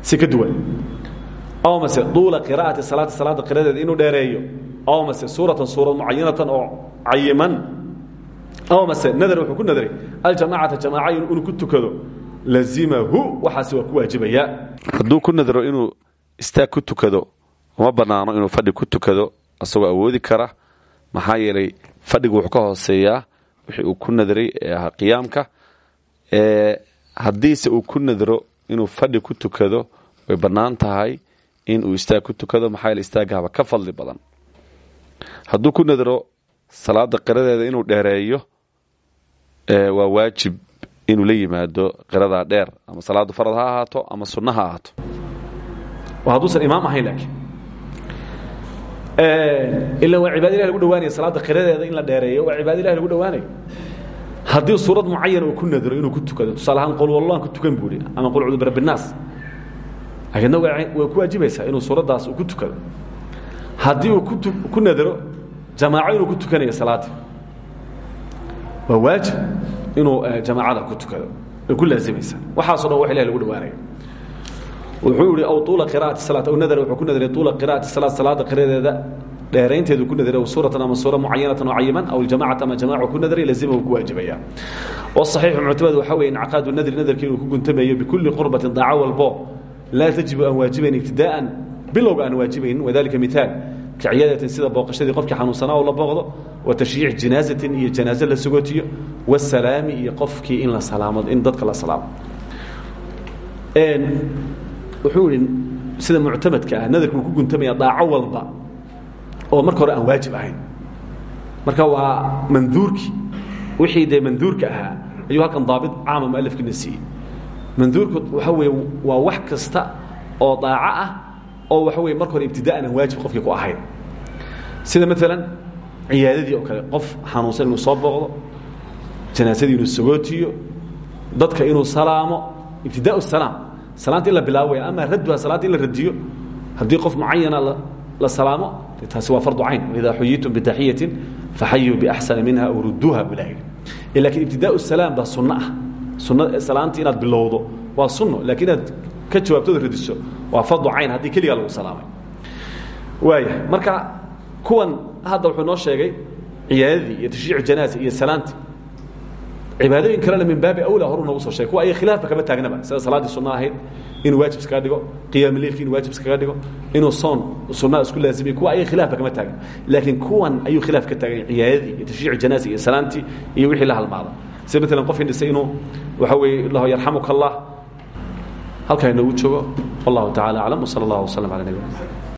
si ka duwan. Oo mase duula qiraa'ati salaati salaada qiradeeda inuu dheereeyo. Oo mase suuratan suurad mucayanatan oo cayiman. Oo mase nadar ku nadaray aljamaacata jamaaca inuu ku tukado lazimahu. Waxaasi waa ku waajibayaa hadduu ku nadaro inuu istaag ku tukado uma bannaano inuu fadhi ku tukado asagoo awoodi kara maxaa yeelay fadhigu wuxuu ka hooseeyaa wixii uu ku nadaray ee ahaa qiyaamka. Haddiise uu ku nadaro inuu fadhi ku tukado way bannaan tahay in uu istaag ku tukado maxaa yeele istaagahaba ka fadli badan. Hadduu ku nadro salaada qiradeeda inuu dheereeyo waa waajib inuu la yimaado qiradaa dheer ama salaadu farad ha ahaato ama sunno ha ahaato. Hadduusan imaam ahayn laakiin. Ila waa cibaada ilah lagu dhawaanaya salaada qiradeeda in la dheereeyo waa cibaada ilah lagu dhawaanayo haddii suurad mucayan uu ku nadro inuu ku tukado tusaale ahaan qol wallaan ku tukan buuhi ama qul cudu birabbinaas ayadna way ku waajibaysaa inuu suuraddaas uu ku tukado. Haddii uu ku nadro jamaaco inuu ku tukanayo salaadii. Waa waajib inuu jamaacada ku tukado way ku laazimaysaa waxaaso dhan wax ilahi lagu dhawaanayo. Wuxuu ihi aw uula qira'ati salaat. Aw nadara wuxuu ku nadray tuula qira'ati salaat salaada qiradeeda dheeraynteedu ku nadray suuratan ama suura mucayanatan oo cayiman aw aljamacata ama jamaca ku nadray lazimahu ku waajibaya wasaxiixu muctamad waxa weeye incaqaadu nadri nadarki inuu ku guntamayo bikulli qurbatin daaco walbo laa tajibu aan waajibayn ibtidaa'an bilowga aan waajibaynin wadalika miaal kaciyadatin sida booqashadii qofkii xanuunsanaa oo la booqdo wa tashyiic janaazatin iyo janaaze la sogootiyo wasalaami iyo qofkii in la salaamo in dadka la salaamo wuxuu ihi sida muctamadka ah nadarku uu ku guntamaya daaco walba oo marka hore aan waajib ahayn marka waa manduurkii wixii dee manduurka ahaa ayuu halkan daabit caama mualifkiina siiyey manduurku waxa weeye waa wax kasta oo daaco ah oo waxa weye marka hore ibtida'an aan waajib qofkii ku ahayn. Sida maalan ciyaadadii oo kale qof xanuunsan inuu soo booqdo janaasadii inuu sagootiyo dadka inuu salaamo ibtidaau salaam salaanta in la bilaabo ama radduha salaanta in la radiyo haddii qof mucayana la salaamo taasi waa fardu cayn. Waidaa xuyitum bitaxiyatin faxayuu biaxsana minha aw rudduuha buu ilaha yidhi laakiin ibtidaau salaam baa sunno ah. Sunna salaanta inaad bilowdo waa sunno laakiin inaad ka jawaabtooda radiso. Waa fardu cayn haddii keligaa lagu salaamay. Waaya marka kuwan hadda wuxuu noo sheegay ciyaadadii iyo tashriic janaasa iyo salaantii. Cibaadooyin kalena min baabi awla horu noogu soo sheegay. Kuwa ay khilaafba kama taagnaba sida salaaddii sunno ahayd inuu waajib iskaga dhigo qiyaam leilki inuu waajib iskaga dhigo inuu soon sunnaa isku laazimiy kuwa ayay khilaafba kama taagna laakiin kuwan ayuu khilaaf ka taagay ciyaadadii iyo tashriic janaasa iyo salaantii iyo wixii la halmaada sida maalan qof hindhisay inuu waxa weeye lahu yarxamuka allah halkaa inoogu joogo. Wallahu tacala aclam wsala allah waslm ala nabina